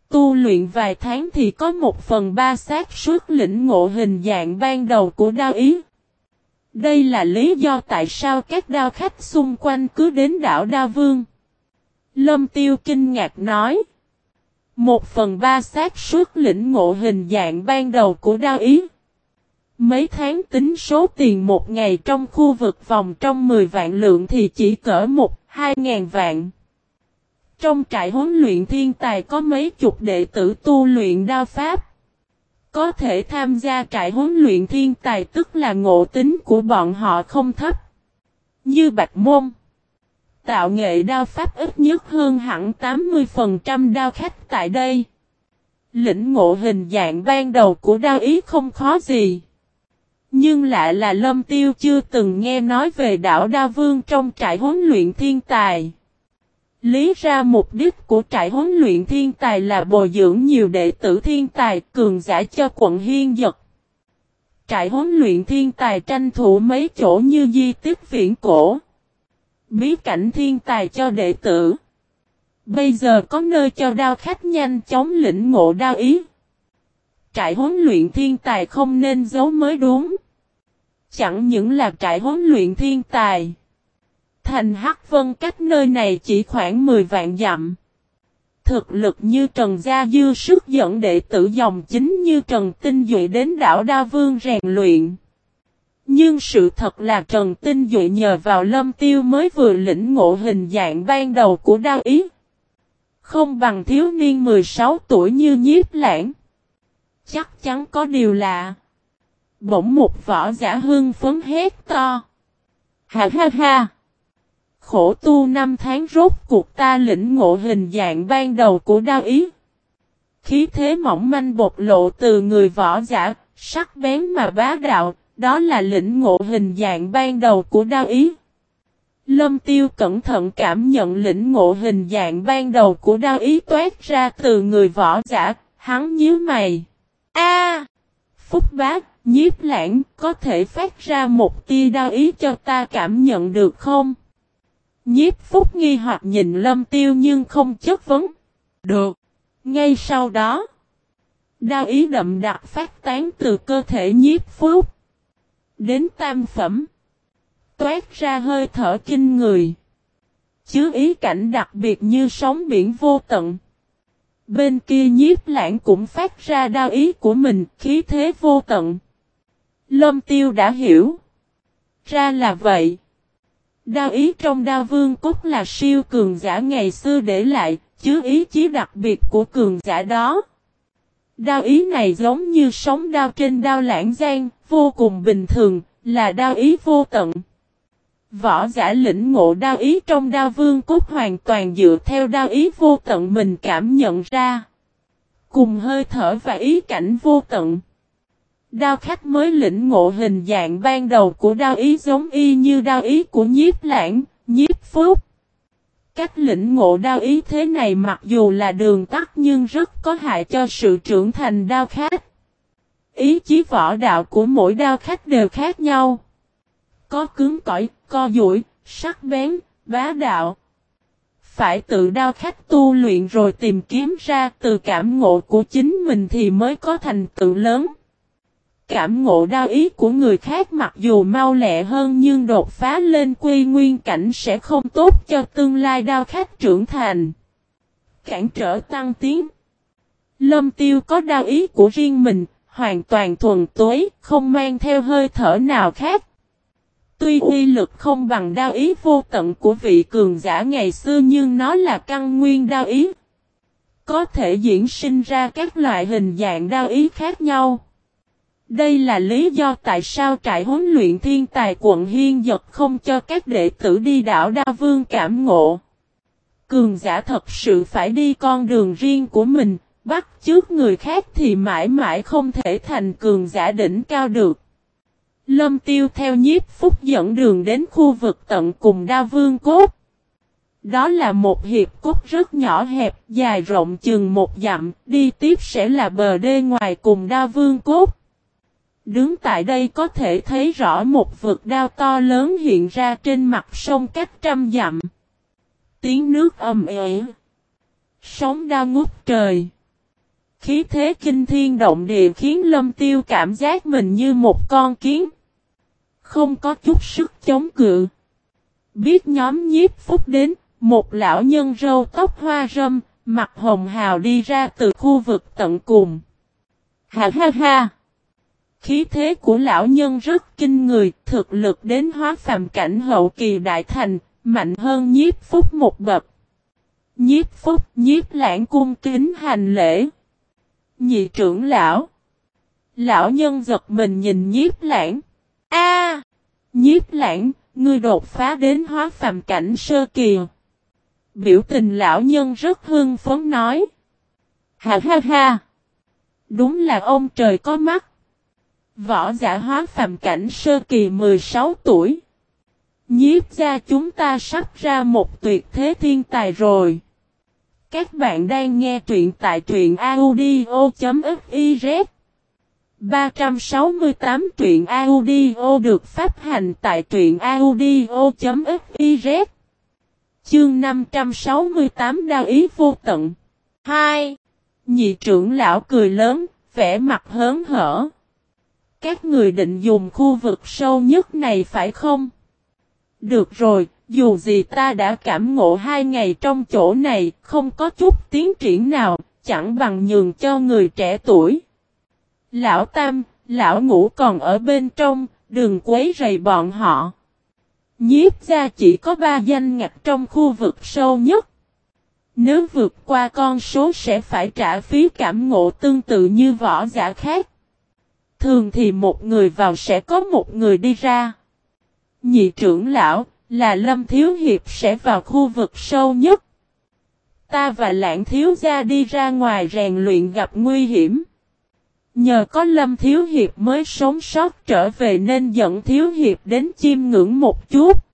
Tu luyện vài tháng thì có một phần ba xác suốt lĩnh ngộ hình dạng ban đầu của đao ý. Đây là lý do tại sao các đao khách xung quanh cứ đến đảo Đa Vương. Lâm Tiêu kinh ngạc nói. Một phần ba xác suất lĩnh ngộ hình dạng ban đầu của đao ý. Mấy tháng tính số tiền một ngày trong khu vực vòng trong 10 vạn lượng thì chỉ cỡ một, hai ngàn vạn. Trong trại huấn luyện thiên tài có mấy chục đệ tử tu luyện đao pháp. Có thể tham gia trại huấn luyện thiên tài tức là ngộ tính của bọn họ không thấp. Như Bạch Môn. Tạo nghệ đao pháp ít nhất hơn hẳn 80% đao khách tại đây. Lĩnh ngộ hình dạng ban đầu của đao ý không khó gì. Nhưng lại là Lâm Tiêu chưa từng nghe nói về đảo Đa Vương trong trại huấn luyện thiên tài. Lý ra mục đích của trại huấn luyện thiên tài là bồi dưỡng nhiều đệ tử thiên tài, cường giả cho quận Hiên Dật. Trại huấn luyện thiên tài tranh thủ mấy chỗ như di tích viễn cổ. Bí cảnh thiên tài cho đệ tử. Bây giờ có nơi cho đao khách nhanh chóng lĩnh ngộ đao ý. trại huấn luyện thiên tài không nên giấu mới đúng. Chẳng những là trại huấn luyện thiên tài. Thành Hắc Vân cách nơi này chỉ khoảng 10 vạn dặm. Thực lực như Trần Gia Dư sức dẫn đệ tử dòng chính như Trần Tinh Duệ đến đảo Đa Vương rèn luyện. Nhưng sự thật là Trần Tinh Duệ nhờ vào lâm tiêu mới vừa lĩnh ngộ hình dạng ban đầu của đao ý. Không bằng thiếu niên 16 tuổi như nhiếp lãng. Chắc chắn có điều lạ. Bỗng một võ giả hương phấn hét to. Ha ha ha. Khổ tu năm tháng rốt cuộc ta lĩnh ngộ hình dạng ban đầu của đao ý. Khí thế mỏng manh bộc lộ từ người võ giả, sắc bén mà bá đạo, đó là lĩnh ngộ hình dạng ban đầu của đao ý. Lâm tiêu cẩn thận cảm nhận lĩnh ngộ hình dạng ban đầu của đao ý toát ra từ người võ giả, hắn nhíu mày. A, Phúc bác, nhiếp lãng, có thể phát ra một tia đao ý cho ta cảm nhận được không? Nhiếp Phúc nghi hoặc nhìn lâm tiêu nhưng không chất vấn. Được. Ngay sau đó, đao ý đậm đặc phát tán từ cơ thể nhiếp Phúc. Đến tam phẩm. Toát ra hơi thở kinh người. Chứa ý cảnh đặc biệt như sóng biển vô tận. Bên kia nhiếp lãng cũng phát ra đao ý của mình, khí thế vô tận. Lâm tiêu đã hiểu. Ra là vậy. Đao ý trong đao vương cốt là siêu cường giả ngày xưa để lại, chứa ý chí đặc biệt của cường giả đó. Đao ý này giống như sóng đao trên đao lãng gian, vô cùng bình thường, là đao ý vô tận. Võ giả lĩnh ngộ đao ý trong đao vương cốt hoàn toàn dựa theo đao ý vô tận mình cảm nhận ra. Cùng hơi thở và ý cảnh vô tận. Đao khách mới lĩnh ngộ hình dạng ban đầu của đao ý giống y như đao ý của nhiếp lãng, nhiếp phúc. Cách lĩnh ngộ đao ý thế này mặc dù là đường tắt nhưng rất có hại cho sự trưởng thành đao khách. Ý chí võ đạo của mỗi đao khách đều khác nhau. Có cứng cỏi, co duỗi, sắc bén, bá đạo. Phải tự đao khách tu luyện rồi tìm kiếm ra từ cảm ngộ của chính mình thì mới có thành tựu lớn. Cảm ngộ đao ý của người khác mặc dù mau lẹ hơn nhưng đột phá lên quy nguyên cảnh sẽ không tốt cho tương lai đao khách trưởng thành. Cản trở tăng tiến. Lâm tiêu có đao ý của riêng mình, hoàn toàn thuần túy, không mang theo hơi thở nào khác. Tuy uy lực không bằng đao ý vô tận của vị cường giả ngày xưa nhưng nó là căn nguyên đao ý. Có thể diễn sinh ra các loại hình dạng đao ý khác nhau. Đây là lý do tại sao trại huấn luyện thiên tài quận Hiên Giật không cho các đệ tử đi đảo Đa Vương cảm ngộ. Cường giả thật sự phải đi con đường riêng của mình, bắt trước người khác thì mãi mãi không thể thành cường giả đỉnh cao được. Lâm tiêu theo nhiếp phúc dẫn đường đến khu vực tận cùng đa vương cốt. Đó là một hiệp cốt rất nhỏ hẹp, dài rộng chừng một dặm, đi tiếp sẽ là bờ đê ngoài cùng đa vương cốt. Đứng tại đây có thể thấy rõ một vực đao to lớn hiện ra trên mặt sông cách trăm dặm. Tiếng nước ầm ĩ. Sóng đao ngút trời. Khí thế kinh thiên động địa khiến lâm tiêu cảm giác mình như một con kiến. Không có chút sức chống cự. Biết nhóm nhiếp phúc đến, một lão nhân râu tóc hoa râm, mặt hồng hào đi ra từ khu vực tận cùng. Ha ha ha! Khí thế của lão nhân rất kinh người, thực lực đến hóa phàm cảnh hậu kỳ đại thành, mạnh hơn nhiếp phúc một bậc. Nhiếp phúc, nhiếp lãng cung kính hành lễ. Nhị trưởng lão. Lão nhân giật mình nhìn nhiếp lãng. A, Nhiếp lãng, ngươi đột phá đến hóa phàm cảnh sơ kỳ. Biểu tình lão nhân rất hưng phấn nói. Ha ha ha. Đúng là ông trời có mắt. Võ giả hóa phàm cảnh sơ kỳ 16 tuổi. Nhiếp ra chúng ta sắp ra một tuyệt thế thiên tài rồi. Các bạn đang nghe truyện tại truyện audio.fiz 368 truyện audio được phát hành tại truyện audio.fiz Chương 568 đao ý vô tận 2. Nhị trưởng lão cười lớn, vẻ mặt hớn hở. Các người định dùng khu vực sâu nhất này phải không? Được rồi, dù gì ta đã cảm ngộ hai ngày trong chỗ này, không có chút tiến triển nào, chẳng bằng nhường cho người trẻ tuổi. Lão Tam, lão ngũ còn ở bên trong, đừng quấy rầy bọn họ. Nhiếp gia chỉ có ba danh ngạch trong khu vực sâu nhất. Nếu vượt qua con số sẽ phải trả phí cảm ngộ tương tự như võ giả khác. Thường thì một người vào sẽ có một người đi ra. Nhị trưởng lão là Lâm Thiếu Hiệp sẽ vào khu vực sâu nhất. Ta và Lãng Thiếu Gia đi ra ngoài rèn luyện gặp nguy hiểm. Nhờ có Lâm Thiếu Hiệp mới sống sót trở về nên dẫn Thiếu Hiệp đến chiêm ngưỡng một chút.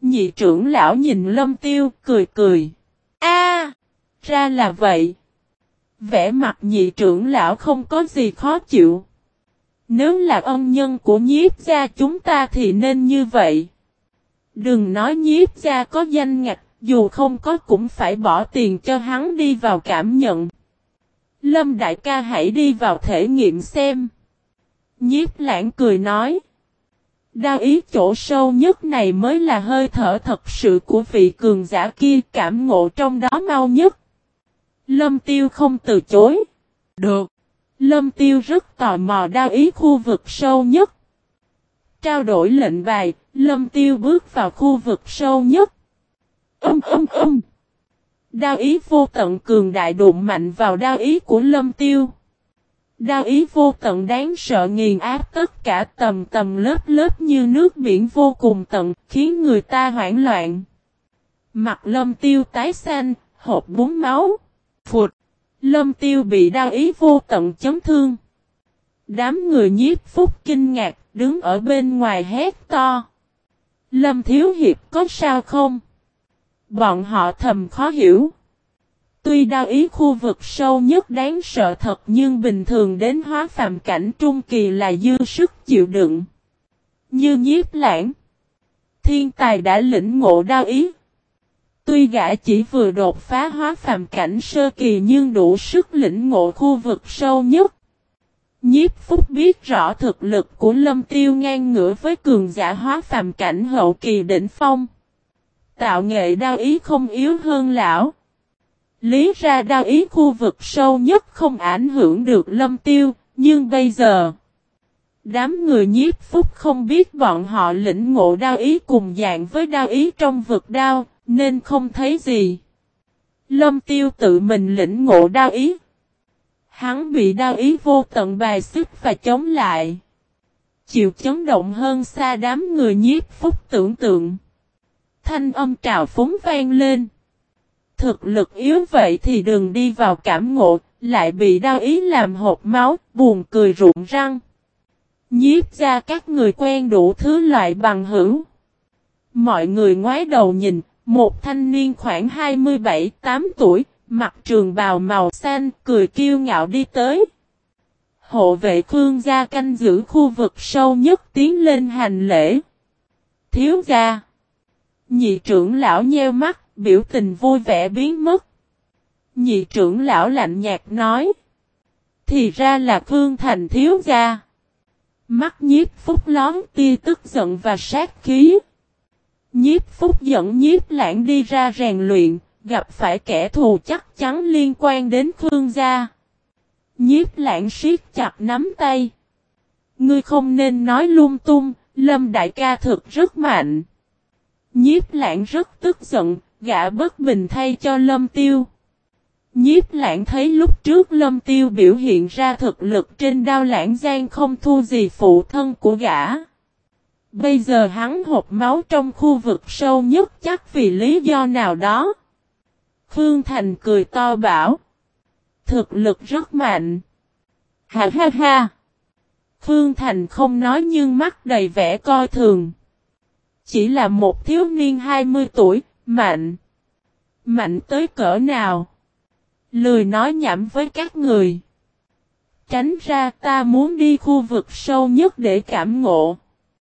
Nhị trưởng lão nhìn Lâm Tiêu cười cười. A, ra là vậy. Vẻ mặt nhị trưởng lão không có gì khó chịu. Nếu là ân nhân của nhiếp gia chúng ta thì nên như vậy. Đừng nói nhiếp gia có danh ngạch, dù không có cũng phải bỏ tiền cho hắn đi vào cảm nhận. Lâm đại ca hãy đi vào thể nghiệm xem. Nhiếp lãng cười nói. Đao ý chỗ sâu nhất này mới là hơi thở thật sự của vị cường giả kia cảm ngộ trong đó mau nhất. Lâm tiêu không từ chối. Được. Lâm tiêu rất tò mò đao ý khu vực sâu nhất. Trao đổi lệnh bài, lâm tiêu bước vào khu vực sâu nhất. Âm âm âm. Đao ý vô tận cường đại đụng mạnh vào đao ý của lâm tiêu. Đao ý vô tận đáng sợ nghiền áp tất cả tầm tầm lớp lớp như nước biển vô cùng tận, khiến người ta hoảng loạn. Mặt lâm tiêu tái xanh, hộp bún máu. Phụt! Lâm tiêu bị đau ý vô tận chấn thương. Đám người nhiếp phúc kinh ngạc, đứng ở bên ngoài hét to. Lâm thiếu hiệp có sao không? Bọn họ thầm khó hiểu. Tuy đau ý khu vực sâu nhất đáng sợ thật nhưng bình thường đến hóa phàm cảnh trung kỳ là dư sức chịu đựng. Như nhiếp lãng. Thiên tài đã lĩnh ngộ đau ý. Tuy gã chỉ vừa đột phá hóa phàm cảnh sơ kỳ nhưng đủ sức lĩnh ngộ khu vực sâu nhất. Nhiếp Phúc biết rõ thực lực của Lâm Tiêu ngang ngửa với cường giả hóa phàm cảnh hậu kỳ đỉnh phong. Tạo nghệ đao ý không yếu hơn lão. Lý ra đao ý khu vực sâu nhất không ảnh hưởng được Lâm Tiêu, nhưng bây giờ... Đám người nhiếp phúc không biết bọn họ lĩnh ngộ đao ý cùng dạng với đao ý trong vực đao, nên không thấy gì. Lâm tiêu tự mình lĩnh ngộ đao ý. Hắn bị đao ý vô tận bài sức và chống lại. Chịu chấn động hơn xa đám người nhiếp phúc tưởng tượng. Thanh âm trào phúng vang lên. Thực lực yếu vậy thì đừng đi vào cảm ngộ, lại bị đau ý làm hộp máu, buồn cười rụng răng. Nhiếp ra các người quen đủ thứ loại bằng hữu. Mọi người ngoái đầu nhìn, một thanh niên khoảng 27-8 tuổi, mặc trường bào màu xanh, cười kiêu ngạo đi tới. Hộ vệ Khương gia canh giữ khu vực sâu nhất tiến lên hành lễ. Thiếu gia. Nhị trưởng lão nheo mắt, biểu tình vui vẻ biến mất. Nhị trưởng lão lạnh nhạt nói. Thì ra là Khương Thành thiếu gia. Mắt nhiếp phúc lón tia tức giận và sát khí. Nhiếp phúc dẫn nhiếp lãng đi ra rèn luyện, gặp phải kẻ thù chắc chắn liên quan đến Khương gia. Nhiếp lãng siết chặt nắm tay. Ngươi không nên nói lung tung, lâm đại ca thực rất mạnh. Nhiếp lãng rất tức giận, gã bất bình thay cho lâm tiêu. Nhiếp lãng thấy lúc trước lâm tiêu biểu hiện ra thực lực trên đao lãng gian không thua gì phụ thân của gã. Bây giờ hắn hộp máu trong khu vực sâu nhất chắc vì lý do nào đó. Khương Thành cười to bảo. Thực lực rất mạnh. Ha ha ha. Khương Thành không nói nhưng mắt đầy vẻ coi thường. Chỉ là một thiếu niên 20 tuổi, mạnh. Mạnh tới cỡ nào? Lười nói nhảm với các người. Tránh ra ta muốn đi khu vực sâu nhất để cảm ngộ.